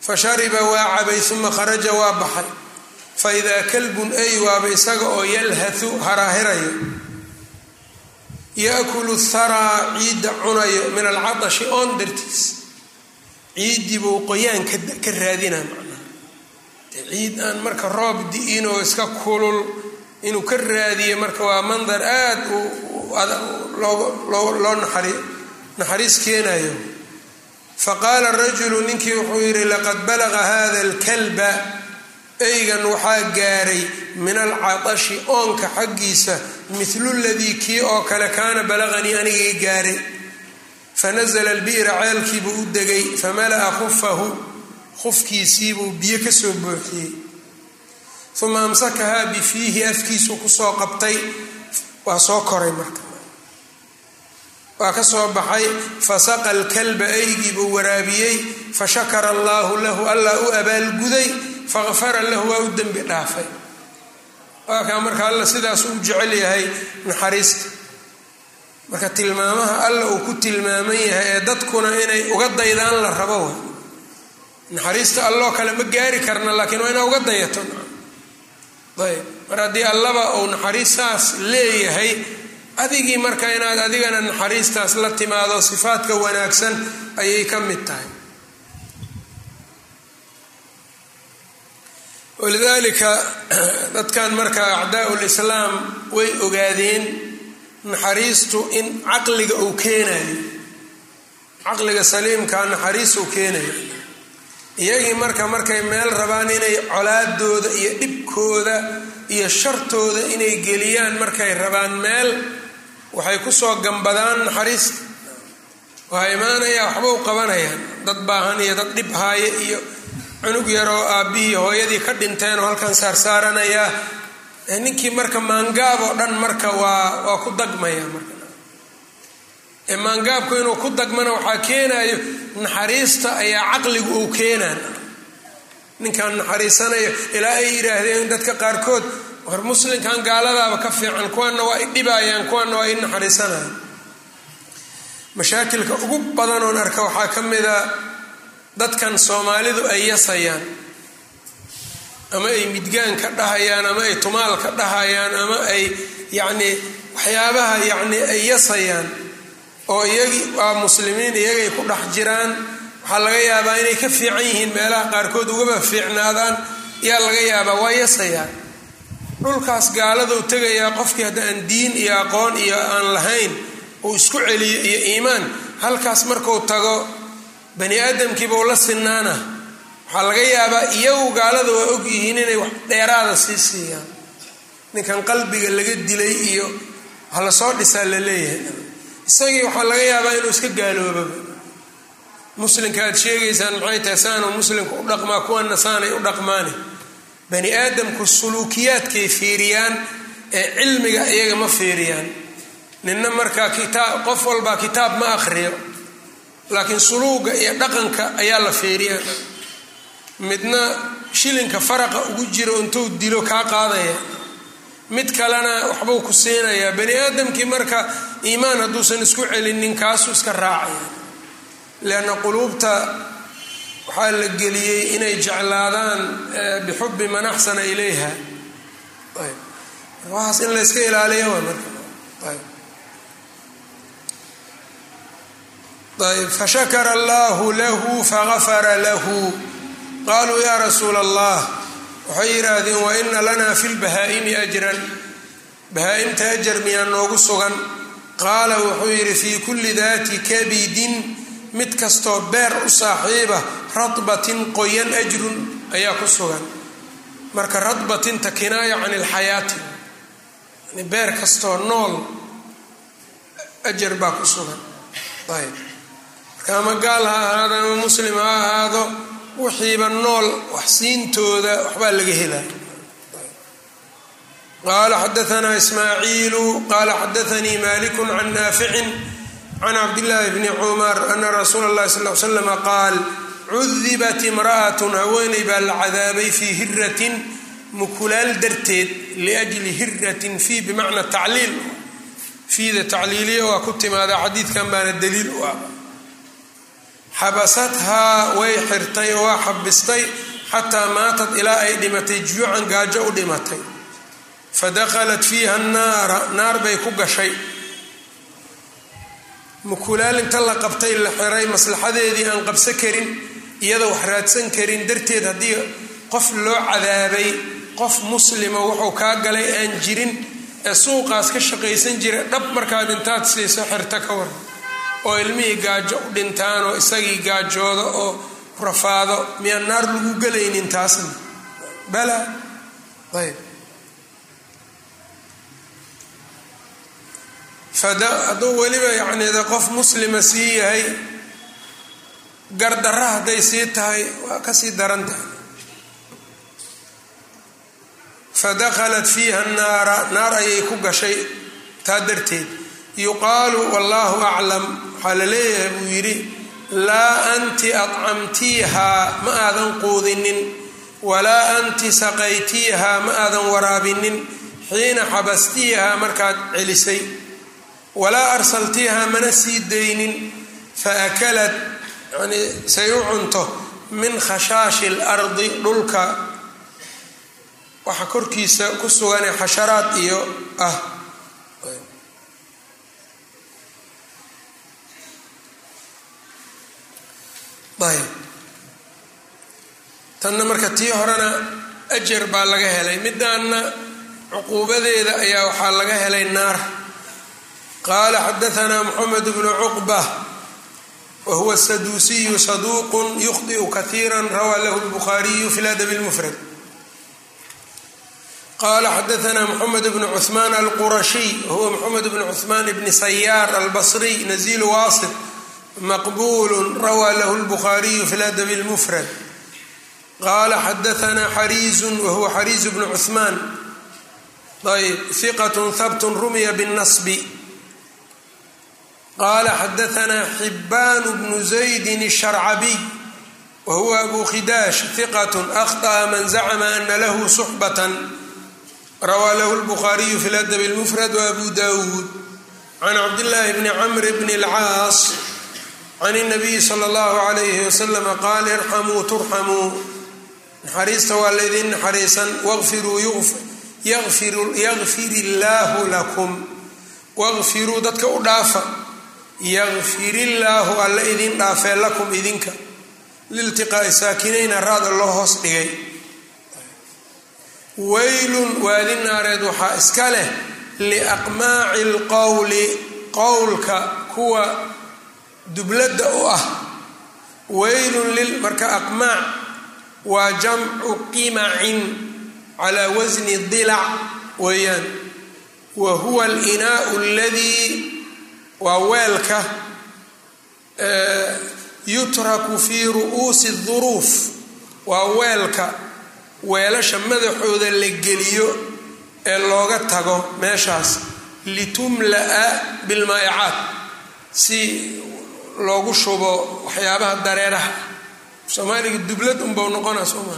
Fashariba waa cabay uma kharaja waa baxay. Faidaa kalbun ay waaba isaga oo yalhathu haraahirayo. Yaakulu tharaa ciidda cunayo min alcatashi oon dartiis ciiddii buu qoyaan ka raadina macnaha ciid aan marka roob di-in oo iska kulul inuu ka raadiyo marka waa mandar aada loo naxariis keenayo. Faqaala rajulu ninkii wuxuu yidhi laqad balaqa hada alkalba. Eygan waxaa gaaray min alcatashi oonka xaggiisa mithlu ladii kii oo kale kaana balaqanii anigay gaaray fanasla albi'ra ceelkiibuu u degay famala'a khufahu khufkiisiibuu biyo ka soo buuxiyey. Uma amsakahaa bifiihi afkiisuu ku soo qabtay. Waa soo koray marka. Waa ka soo baxay. Fasaqa alkalba eygiibuu waraabiyey. Fashakara allaahu lahu allah u abaalguday faqfara lahu waa u dembi dhaafay. Waa kaa marka alla sidaas u jecel yahay naxariista. Marka tilmaamaha alla uu ku tilmaaman yahay ee dadkuna inay uga daydaan la rabo naxariista alloo kale ma gaari karna laakiin waa inaa uga dayato. Ayb mar haddii allaba uu naxariistaas leeyahay adigii marka inaad adigana naxariistaas la timaado sifaadka wanaagsan ayay ka mid tahay. Walidaalika dadkan marka acdaau lislaam way ogaadeen naxariistu in caqliga uu keenayo. Caqliga saliimkaa naxariis uu keenayo iyagii marka markay meel rabaan inay colaadooda iyo dhibkooda iyo shartooda inay geliyaan markay rabaan meel waxay ku soo gambadaan naxariista waxaa imaanayaa waxba u qabanayaan dad baahan iyo dad dhib haaya iyo cunug yaroo aabbihii hooyadii ka dhinteen oo halkan saarsaaranayaa. Ninkii marka maangaab oo dhan marka waa waa ku dagmaya marka maangaabku inuu ku dagmana waxaa keenayo naxariista ayaa caqligu uu keenaan ninkaan naxariisanayo ilaa ay yidhaahdeen dadka qaarkood war muslimkan gaaladaaba ka fiican kuwana waa i dhibayaan kuwana waa i naxariisanayaan mashaakilka ugu badanoon arka waxaa ka mida dadkan soomaalidu ay yasayaan ama ay midgaan ka dhahayaan ama ay tumaal ka dhahayaan ama ay yacnii waxyaabaha yacnii ay yasayaan oo iyagii waa muslimiin iyagay ku dhex jiraan. Waxaa laga yaabaa inay ka fiican yihiin meelaha qaarkood ugaba fiicnaadaan. Yaa laga yaabaa waa yasayaan dhulkaas gaaladuu tegayaa qofkii hadda aan diin iyo aqoon iyo aan lahayn uu isku celiyo iyo iimaan. Halkaas marku tago bani aadamkiibau la sinaana waxaa laga yaabaa iyagu gaalada waa og yihiin inay wax dheeraada sii siiyaan. Ninkan qalbiga laga dilay iyo hala soo dhisaa la leeyahay isagii waxaa laga yaabaa inuu iska gaaloobaba muslimka aad sheegaysaan maxay tahay saanuu muslimka u dhaqmaa kuwana saanay u dhaqmaani. Bani aadamku suluukiyaadkay fiiriyaan ee cilmiga iyaga ma fiiriyaan. Ninna markaa kitaab qof walbaa kitaab ma akhriyo. Laakiin suluuga iyo dhaqanka ayaa la fiiriyaa. Midna shilinka faraqa ugu jiro intuu dilo kaa qaadaya mid kalena waxbuu ku siinayaa. Bani aadamkii marka iimaan hadduusan isku celinin kaasuu iska raacaya leanna quluubta waxaa la geliyey inay jeclaadaan bixubbi man axsana ilayha. Waxaas in la yska ilaaliya waa marka. Fashakara allahu lahu fagafara lahu. Qaluu ya rasuula allah waxay yidhaahdeen wa ina lanaa fi lbahaa'imi ajran. Bahaa-imta ajar miyaa noogu sugan. Qaala wuxuu yidhi fii kulli daati kabidin mid kastoo beer u saaxiiba radbatin qoyan ajrun ayaa ku sugan. Marka radbatinta kinaaya can ilxayaati yani beer kastoo nool ajar baa ku sugan. Ayb marka ama gaal ha ahaado ama muslim ha ahaado wixiiba nool waxsiintooda waxbaa laga helaa qaala xadaanaa ismaaciilu qaala xadaanii maliku can naaficin can cabdillaahi bni cumar ana rasuula اllahi sal l slama qaal cudibat imra'atun haweeney baa la cadaabay fii hiratin mukulaal darteed liajli hiratin fii bimacna tacliil. Fiida tacliiliya waa ku timaada xadiidkan baana daliil u ah xabasathaa way xirtay oo waa xabistay xataa maatad ilaa ay dhimatay juucan gaajo u dhimatay. Fadakhalat fiiha naara naar bay ku gashay. Mukulaal inta la qabtay la xiray maslaxadeedii aan qabsan karin iyada wax raadsan karin darteed haddii qof loo cadaabay qof muslima wuxuu kaa galay aan jirin ee suuqaas ka shaqaysan jira dhab markaad intaad siiso xirta ka waran oo ilmihii gaajo u dhintaan oo isagii gaajooda oo rafaado miyaan naar lagu gelaynin taasna? Bala. Ayb hadduu weliba yacni de qof muslima sii yahay gardarra hadday sii tahay waa ka sii daran tahay. Fadakhalat fiiha naara naar ayay ku gashay taa darteed yuqaalu wallaahu aclam. Waxaa la leeyahay buu yidhi laa anti adcamtiihaa ma aadan quudinin. Walaa anti saqaytiihaa ma aadan waraabinin. Xiina xabastiihaa markaad celisay. Walaa arsaltiihaa mana sii daynin. Fa akalat yani say u cunto. Min khashaashi lardi dhulka. Waxa korkiisa ku suganee xasharaad iyo ah ayb tanna marka tii horena ajar baa laga helay. Midaanna cuquubadeeda ayaa waxaa laga helay naar. Qaala xadaanaa moxamed bnu cuqba wa huwa saduusiyu saduuq yukhdiu kaiira rawaa lahu lbukhaariyu fi ladabi lmufrad qala xadaanaa moxamed bnu cuثmaan alqurashiy wahuwa moxamed bnu cuثmaan bni sayaar albasriy nazilu waasif maqbul rawaa lahu lbukhaariyu fi ladabi lmufrad qala xadaanaa xariizu wahuwa xariizu bnu cuثmaan ayb hiqat habt rumiya bالnasbi qala xadaanaa xibaan bnu zaydi الsharcabiy wahuwa abu khidaash hiqat akhطأa man zacma ana lahu suxbat rawaa lahu lbukhaariyu fi ladabi lmufrad waabu dawuud can cabdillaahi bni camr bni اlcaas can اnabiyi sala اllahu alayhi wasalam qaal irxamuu turxamuu naxariista waa laydin naxariisan waqfiruu yaqfir illaahu lakum waqfiruu dadka u dhaafa yaqfir illaahu alla idin dhaafee lakum idinka liltiqaa'i saakinayna raada loo hoos dhigay weylun waadi naareed waxaa iska leh liaqmaaci lqowli qowlka kuwa dubladda u ah weylun lil marka aqmaac waa jamcu qimacin calaa wasni dilac weeyaan. Wa huwa alinaau aladii waa weelka yutraku fii ru'uusi duruuf. Waa weelka weelasha madaxooda la geliyo ee looga tago meeshaas. Litumla'a bilmaa'icaat si loogu shubo waxyaabaha dareeraha. Soomaaliga dublad unbau noqona sooma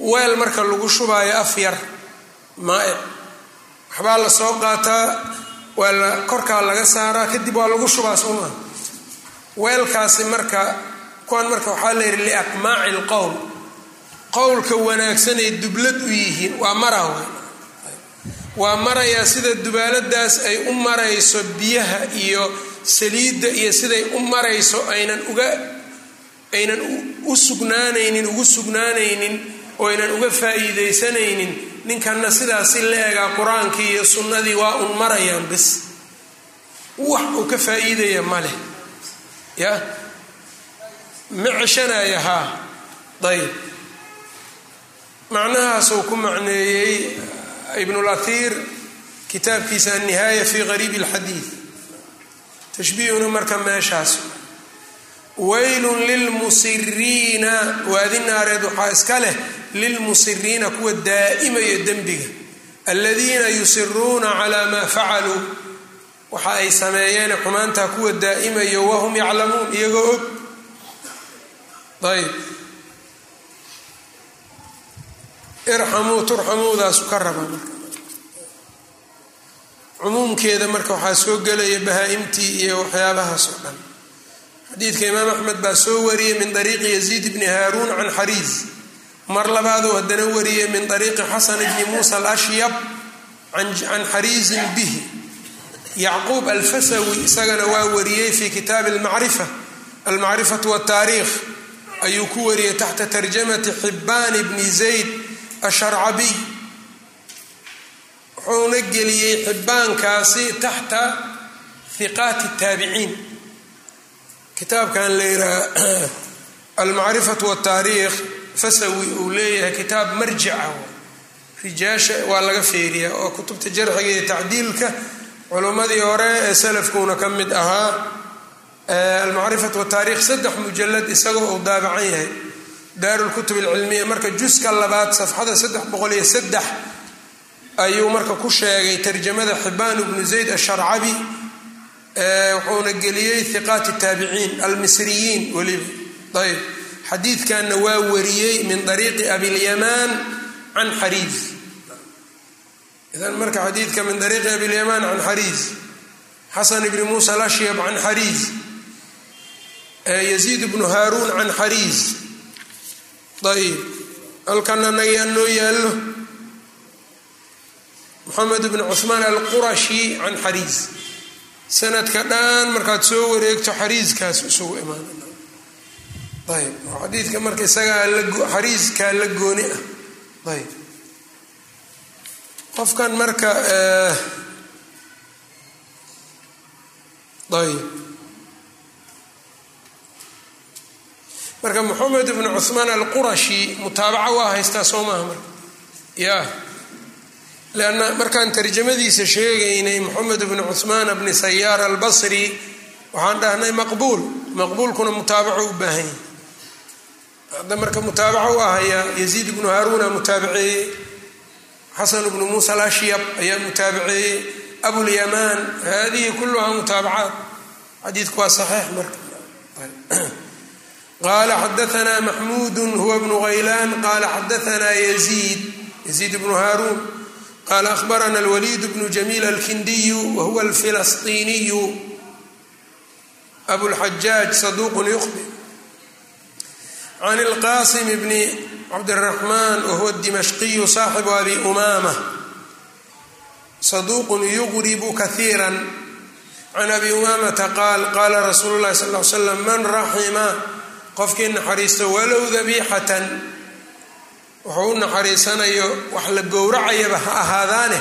weel marka lagu shubaayo af yar maa'ic waxbaa la soo qaataa waa korkaa laga saaraa kadib waa lagu shubaa sooma weelkaasi marka kuwan marka waxaa la yidhi liaqmaaci lqowl qowlka wanaagsanay dublad u yihiin waa mara w waa marayaa sida dubaaladaas ay u marayso biyaha iyo saliidda iyo siday u marayso aynan uga aynan u sugnaanaynin ugu sugnaanaynin oo aynan uga faa'iidaysanaynin ninkanna sidaasi la egaa qur'aankii iyo sunnadii waa un marayaan bis wax uu ka faa'iidaya ma leh. Ya? Ma ceshanaya haa ayb macnahaasuu ku macneeyey ibnulatiir kitaabkiisa annihaaya fi qariibi alxadiid tashbiihuna marka meeshaas. Weylun lilmusiriina waadi naareed waxaa iska leh lilmusiriina kuwa daa'imaya dembiga. Aladiina yusiruuna calaa maa facaluu. Waxa ay sameeyeen xumaantaa kuwa daa'imayo wahum yaclamuun iyagoo og. Ayb irxamuu turxamuudaasu ka raba marka. Cumuumkeeda marka waxaa soo gelaya bahaa-imtii iyo waxyaabahaas oo dhan. Xadiidka imaam axmed baa soo wariyey min ariiqi yaziid bni haaruun can xariis. Mar labaaduu haddana wariyey min ariiqi xasan bni muusa alashyab can xariisin bihi. Yacquub alfasawi isagana waa wariyey fi kitaabi almacrifa almacrifatu wataariikh ayuu ku wariyey taxta tarjamati xibaan bni zayd asharcabiy wuxuuna geliyey xibbaankaasi taxta hiqaati taabiciin kitaabkan la yidhaha almacrifatu wataariikh fasawi uu leeyahay kitaab marjica rijaasha waa laga feeriyaa oo kutubta jarxiga iyo tacdiilka culummadii hore ee salafkuuna ka mid ahaa. Almacrifatu wataarikh saddex mujalad isagoo uu daabacan yahay daarulkutub alcilmiya marka juska labaad safxada saddex boqol iyo saddex ayuu marka ku sheegay tarjamada xibaan ibnu zayd asharcabi wuxuuna geliyey hiqaati taabiciin almisriyiin weliba ayb xadiidkanna waa wariyey min ariiqi abilyamaan can xariis. Idan marka xadiidka min ariiqi abilyamaan can xariis. Xasan ibni muusa alashyab can xariis. Yaziid bnu haaruun can xariis ayb halkana nagaa noo yaallo. Moxamed bn cuثmaan alqurashi can xariis sanadka dhan markaad soo wareegto xariiskaas isugu imaan ayb xadiidka marka isagaa xariiskaa la gooni ah. Ayb qofkan marka ayb marka moxamed bn cuثmaan alqurashi mutaabaca waa haystaa soo maaha marka. Ya. Lanna markaan tarjamadiisa sheegaynay moxamed bni cuثmaan bni sayaar albasri waxaan dhahnay maqbuul. Maqbuulkuna mutaabaco u baahan yahy hadda marka mutaabaco u ahayaa yaziid ibnu haaruuna mutaabaceeyey xasan bnu muusa alashyab ayaa mutaabaceeyey abulyamaan hadihi kuluhaa mutaabacaat xadiidku waa saxiix marka qaala xadaanaa maxmuudu huwa bnu haylaan qaala xadaanaa yaziid yaziid bnu haaruun qala ahbarana alwaliid bnu jamiil alkindiyu wahuwa alfilasطiniyu abulxajaaj saduuqun yuqbi can ilqasim bni cabdiraxmaan wahuwa dimashqiyu saaxibu abi umaama saduuqun yuqribu kahiira can abi umaamata qaal qaala rasuulu lahi sal l slam man raxima qofkii naxariisto walow dabiixatan wuxuu u naxariisanayo wax la gowracayaba ha ahaadaane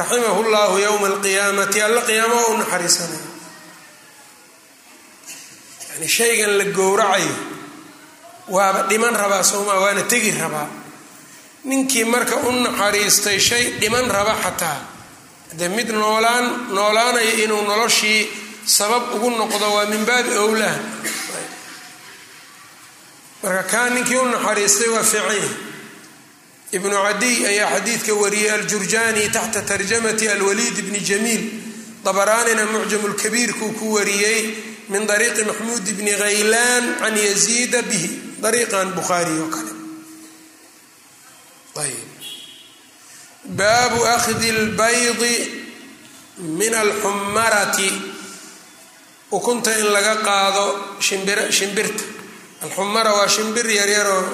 raximahu llahu yowma alqiyaamati alla qiyaama waa u naxariisanayo. Yani shaygan la gowracayo waaba dhiman rabaa soomaa waana tegi rabaa. Ninkii marka u naxariistay shay dhiman raba xataa. Dee mid noolaan noolaanayo inuu noloshii sabab ugu noqdo waa min baabi owlaa marka kaa ninkii u naxariistay waa yahay ibnu cadiy ayaa xadiidka wariyey aljurjani taxta tarjamati alwaliid bni jamiil dabaraanina mucjam lkabiirkuu ku wariyey min ariiqi maxmuud bni khaylaan can yaziida bihi ariiqan bukhaari oo kale. Baabu akhdi lbaydi min alxumarati ukunta in laga qaado shimbirta alxumara waa shimbir yaryaroo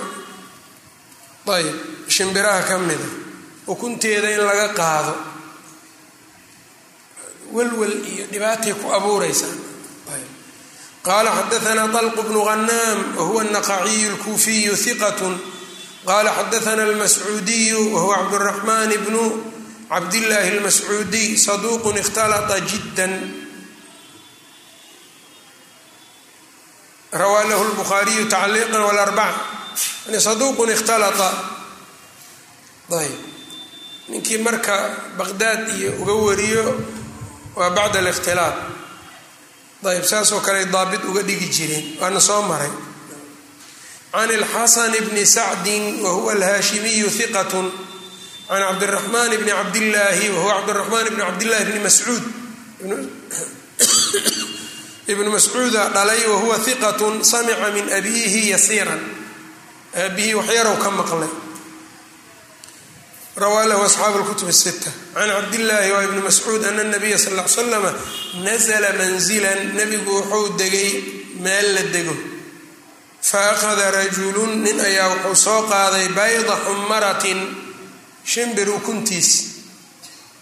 ayb shimbiraha ka mida ukunteeda in laga qaado walwal iyo dhibaatay ku abuureysaa qaala xadaanaa طalq bnu غanaam wahuwa الnaqaciyu اlkuufiyu hiqat qala xadaana اlmascuudiyu wahuwa cabdالraxman bnu cabdillaahi اlmascuudiy saduuq اkhtalطa jidا rawaa lahu lbukhaariyu tacliiqan wlarbaca yani saduuqun ikhtalata. Ayb ninkii marka baqdaad iyo uga wariyo waa bacda alikhtilaaq ayb saasoo kale daabit uga dhigi jireen waana soo maray. Can alxasan bni sacdin wahuwa alhaashimiyu hiqatun can cabdiraxmaan bni cabdillaahi wahuwa cabdiraxmaan bni cabdillahi bni mascuud. ibnu mascuuda dhalay wahuwa hiqat samica min abiihi yasiiran. Aabihii waxyarow ka maqlay. Rawaa lahu asxaabu lkutub sita can cabdillaahi waa ibni mascuud ana nabiya sal l slama nazla manzilan nebigu wuxuu degay meel la dego. Fa akhada rajulun nin ayaa wuxuu soo qaaday bayda xumaratin shimbir ukuntiis.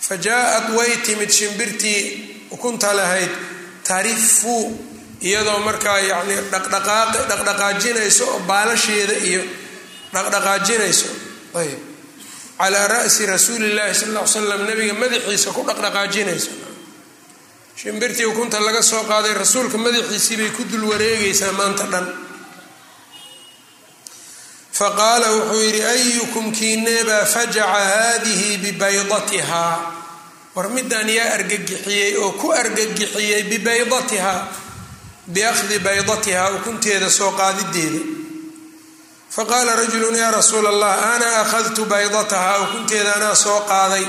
Fa jaa-at way timid shimbirtii ukunta lahayd tarifu iyadoo markaa yani dhaqdhaqaajinayso oo baalasheeda iyo dhaqdhaqaajinayso. Ayb calaa ra'si rasuuli llahi sal l slam nabiga madaxiisa ku dhaqdhaqaajinayso. Shimbirtii ukunta laga soo qaaday rasuulka madaxiisii bay ku dul wareegaysaa maanta dhan. Faqaala wuxuu yidhi ayukum kiineebaa fajaca haadihi bibaydatihaa war midaan yaa argagixiyey oo ku argagixiyey bibaydatihaa biakhdi baydatihaa ukunteeda soo qaadideeda. Faqaala rajulu yaa rasuula allah ana akhadtu baydatahaa ukunteeda anaa soo qaaday.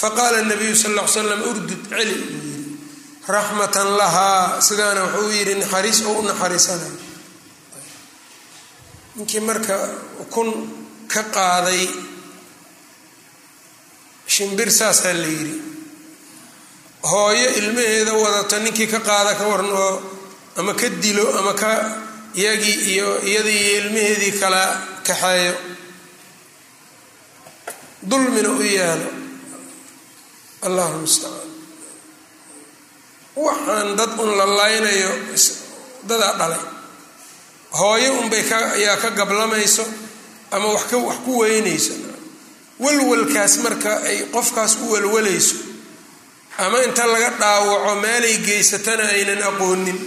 Faqaala nabiyu sal l slam urdud celi uu yidhi. Raxmatan lahaa sidaana wuxuu yidhi naxariis oo u naxariisanay ninkii marka ukun ka qaaday shimbir saasaa la yidhi hooyo ilmaheeda wadata ninkii ka qaada ka waran oo ama ka dilo ama ka iyagii iyo iyadii iyo ilmaheedii kala kaxeeyo. Dulmina u yaalo. Allahu mustacaan waxaan dad un la laynayo dadaa dhalay. Hooyo unbay ka ayaa ka gablamayso ama wax ku weynayso. Walwalkaas marka ay qofkaas u walwalayso ama inta laga dhaawaco meelay geysatana aynan aqoonin.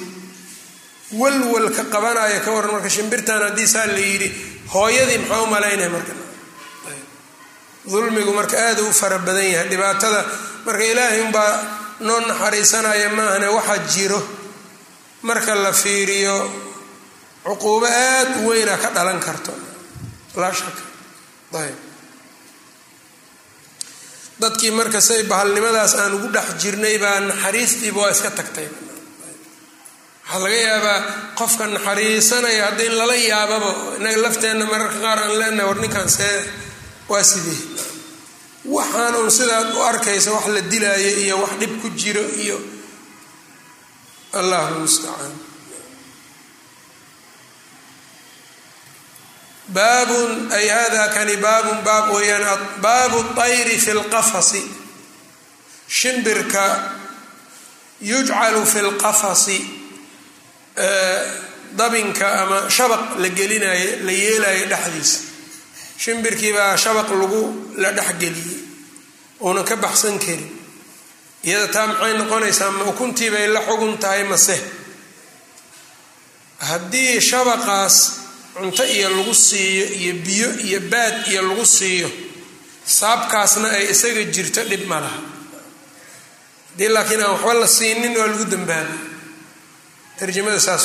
Walwalka qabanaya ka waran marka shimbirtan haddii saa la yidhi hooyadii maxaa u malaynaya marka? Dulmigu marka aada u fara badan yahay dhibaatada marka ilaahay unbaa noo naxariisanaya maahane waxaa jiro. Marka la fiiriyo cuquubo aada u weyna ka dhalan karto. Laa shaka ayb dadkii marka say bahalnimadaas aan ugu dhex jirnay baa naxariistiiba waa iska tagtay. Waxaa laga yaabaa qofka naxariisanaya hadda in lala yaababa inaga lafteenna mararka qaar aan leenahay war ninkan see waa sidee waxaan uun sidaad u arkaysa wax la dilaayo iyo wax dhib ku jiro iyo allahu mustacaan baabun ay hada kani baabun baab weeyaan baabu طayri fi اlqafasi shimbirka yujcalu fi اlqafasi dabinka ama shabaq la gelinayo la yeelayo dhexdiisa shimbirkii baa shabaq lagu la dhexgeliyey uunan ka baxsan karin iyada taa maxay noqonaysaa ma ukuntii bay la xugun tahay mase haddii shabaqaas cunto iyo lagu siiyo iyo biyo iyo baad iyo lagu siiyo. Saabkaasna ay isaga jirto dhib ma laha. Haddii laakiin aan waxba la siinin waa lagu dambaabay tarjamada saas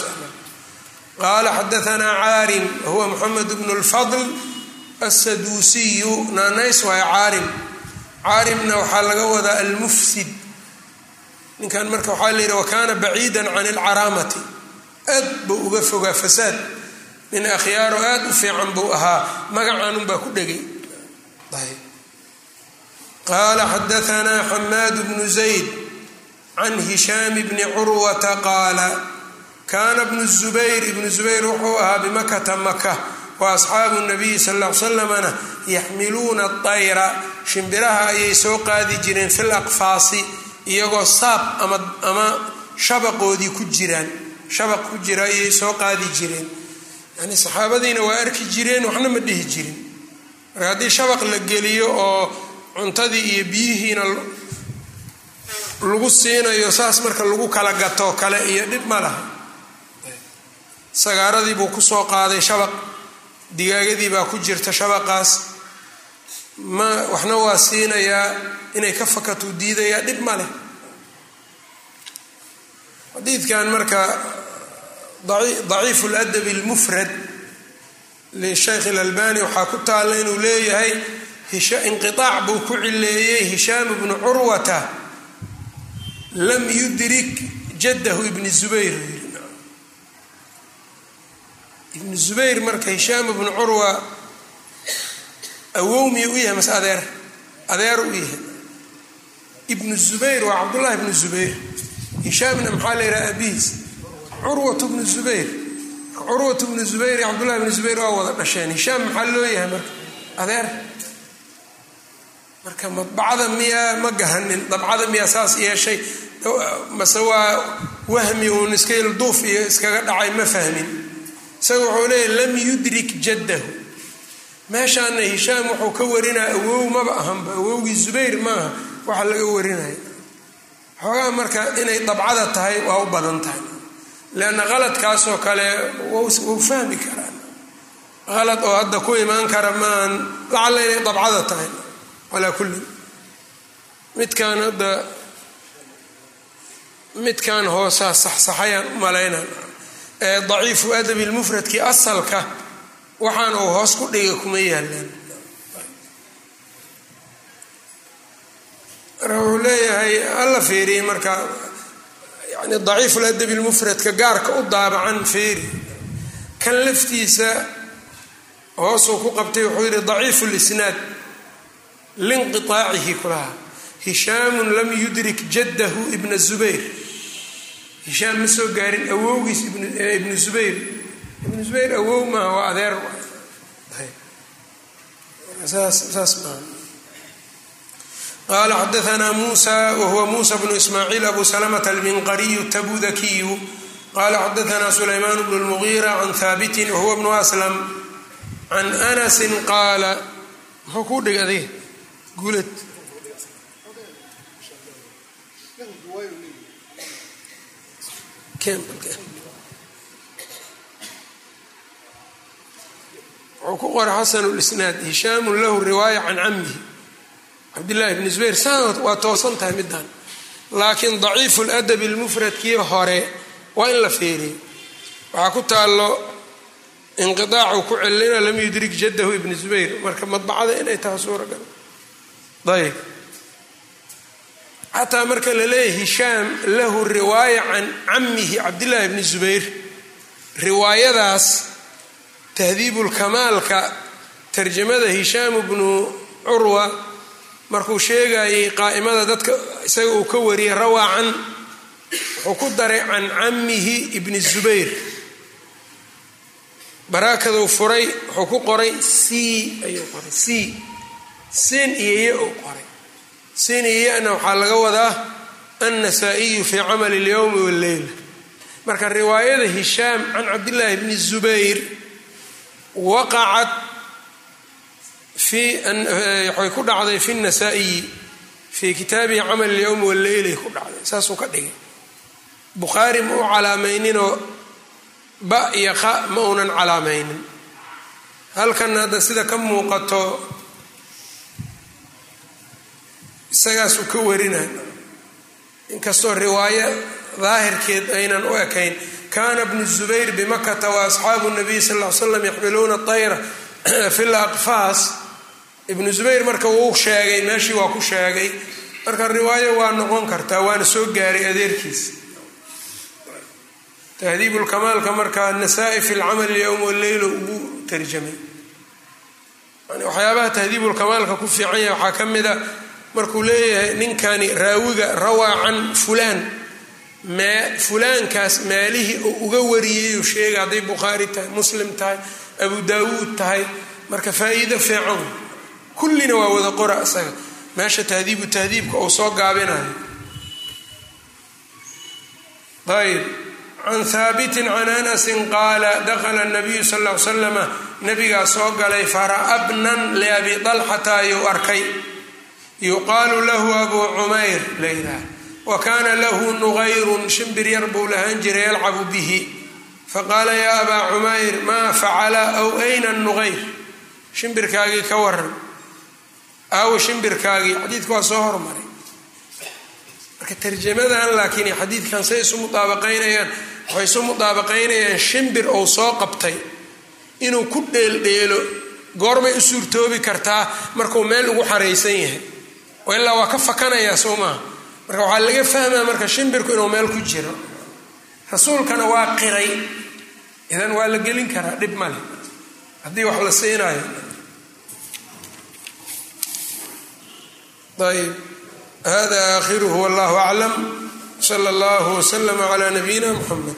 qaala xadaanaa caarim wahuwa moxamed bnu lfadl asaduusiyu naanays waay caarim caarimna waxaa laga wadaa almufsid. Ninkan marka waxaa la yidhi wakaana baciida can alcaraamati aad buu uga fogaa fasaad nin akhyaaro aad u fiican buu ahaa magacaanunbaa ku dhegay. Qaala xadaanaa xamaad bnu zayd can hishaam bni curwata qaala kaana bnu zubayr ibnu zubayr wuxuu ahaa bimakata maka wa asxaabu nabiyi sal l salamna yaxmiluuna ayra shimbiraha ayay soo qaadi jireen fil aqfaasi iyagoo saab ama shabaqoodii ku jiraan shabaq ku jira ayay soo qaadi jireen yani saxaabadiina waa arki jireen waxna ma dhihi jirin. Marka haddii shabaq la geliyo oo cuntadii iyo biyihiina lagu siinayo saas marka lagu kala gato kale iyo dhib ma laha. Sagaaradii buu ku soo qaaday shabaq digaagadii baa ku jirta shabaqaas. Ma waxna waa siinayaa inay ka fakatuu diidayaa dhib ma leh. Xadiidkan marka daciifu ladabi lmufrad lishaykh اlalbani waxaa ku taalla inuu leeyahay inqiaac buu ku cileeyey hishaam bnu curwata lam yudrik jadahu ibni zubayr. Ibnu zubayr marka hishaam ibnu curwa awowmiya u yahay mase adeer adeer u yahay. Ibnu zubayr waa cabdullahi ibnu zubayr. Hishaamna maxaa la yidhaha abihiis curwatu bnu zubayr. Curwatu bnu zubayr iyo cabdullahi bnu zubayr waa wada dhasheen. Hishaam maxaa loo yahay marka? Adeer? Marka madbacada miyaa ma garanin dabcada miyaa saas yeeshay. Mase waa wahmi uun iska ilduuf iyo iskaga dhacay ma fahmin. Isaga wuxuu leeyahy lam yudrik jaddahu. Meeshaana hishaam wuxuu ka warinaya awow maba ahanba awowgii zubayr maaha waxa laga warinaya xoogaa marka inay dabcada tahay waa u badan tahay leanna qaladkaasoo kale wuu fahmi karaan qalad oo hadda ku imaan kara maan lacalla inay dabcada tahay calaa kulli midkaan hadda midkan hoosaa saxsaxayaan u malaynaan ee daciifu adabi lmufradkii asalka waxaan uu hoos ku dhiga kuma yaalaan marka wuxuu leeyahay alla feeriyey marka yani daciifu ladabi lmufradka gaarka u daabacan feeri kan laftiisa hoosuu ku qabtay wuxuu yihi daciifu lisnaad linqiaacihi kulaha hishaamun lam yudrik jaddahu ibna zubayr. Hishaam ma soo gaarin awowgiis ibnu zubayr. Ibnu zubayr awow maaha waa adeer. Saas maaha qaala xadaanaa muusa wahuwa muusa bnu ismaaciil abu salamata alminqariyu tabudakiyu qala xadaanaa sulaymaan bnu lmugiira can haabitin wahuwa bnu aslam can anasin qaala muxuu kuu dhig adiga guulad wuxuu ku qora xasanu lisnaad hishaamun lahu riwaaya can camihi cabdillahi bni zubayr sanad waa toosan tahay middan laakiin daciifu ladabi lmufradkii hore waa in la feeriyo waxaa ku taallo inqiaacu ku celina lam yudrik jaddahu ibni zubayr marka madbacada inay tahay suuragal ayb xataa marka la leeyahy hishaam lahu riwaaya can camihi cabdillahi bni zubayr riwaayadaas tahdiibulkamaalka tarjamada hishaamu bnu curwa markuu sheegayay qaa'imada dadka isaga uu ka wariyay rawaa can wuxuu ku daray can camihi ibni zubayr. Baraakaduu furay wuxuu ku qoray c ayuu qoray c. Sin iyo ya uu qoray. Sin iyo waxaa laga wadaa annasaa'iyu fii camali اlyowmi wاlleyla marka riwaayada hishaam can cabdillaahi bni zubayr waqacad waxay ku dhacday fi nasaa-iyi fii kitaabihi camal اlyowmi wاlleylay ku dhacday saasuu ka dhigay bukhaari ma u calaamayninoo ba iyo qa ma uunan calaamaynin halkan hadda sida ka muuqato isagaasuu ka warinay inkastoo riwaayo daahirkeed aynan u ekayn kana bnu zubayr bimakata waasxaabu nabiy sal l slam yaxmiluuna ayra fi laqfaas ibnu zubayr marka wuu sheegay meeshii waa ku sheegay. Marka riwaayo waa noqon kartaa waana soo gaaray adeerkiis. Tahdiibulkamaalka markaa nasaa-i fi lcamal yowm walleylo ugu tarjamay. Waxyaabaha tahdiibulkamaalka ku fiican yahay waxaa ka mid a markuu leeyahay ninkani raawiga rawaa can fulaan fulaankaas meelihii uu uga wariyay sheegay hadday bukhaari tahay muslim tahay abu daawuud tahay. Marka faa-iido fiican kullina waa wada qora isaga. Meesha tahdiibu tahdiibka uu soo gaabinayo ayb can haabitin can anasin qaala dakhala nabiyu sal l slama nabigaa soo galay fara'abnan liabi dalxata ayuu arkay. Yuqaalu lahu abu cumayr layidhaah wa kaana lahu nugayrun shimbir yar buu lahaan jiray yalcabu bihi. Faqaala yaa abaa cumayr maa facala aw ayna nugayr shimbirkaagii ka waran aawo shimbirkaagii xadiidka waa soo hormaray. Marka tarjamadan laakiin xadiidkan say isu mudaabaqaynayaan waxay isu mudaabaqaynayaan shimbir ou soo qabtay inuu ku dheeldheelo goormay u suurtoobi kartaa markuu meel ugu xaraysan yahay. Ilaa waa ka fakanayaa soo maaha marka waxaa laga fahmaa marka shimbirku inuu meel ku jiro. Rasuulkana waa qiray. Idan waa la gelin karaa dhib male haddii wax la siinayo ayb hada aakhiruhu wallahu aclam sala allahu waslama calaa nabiyina muxamed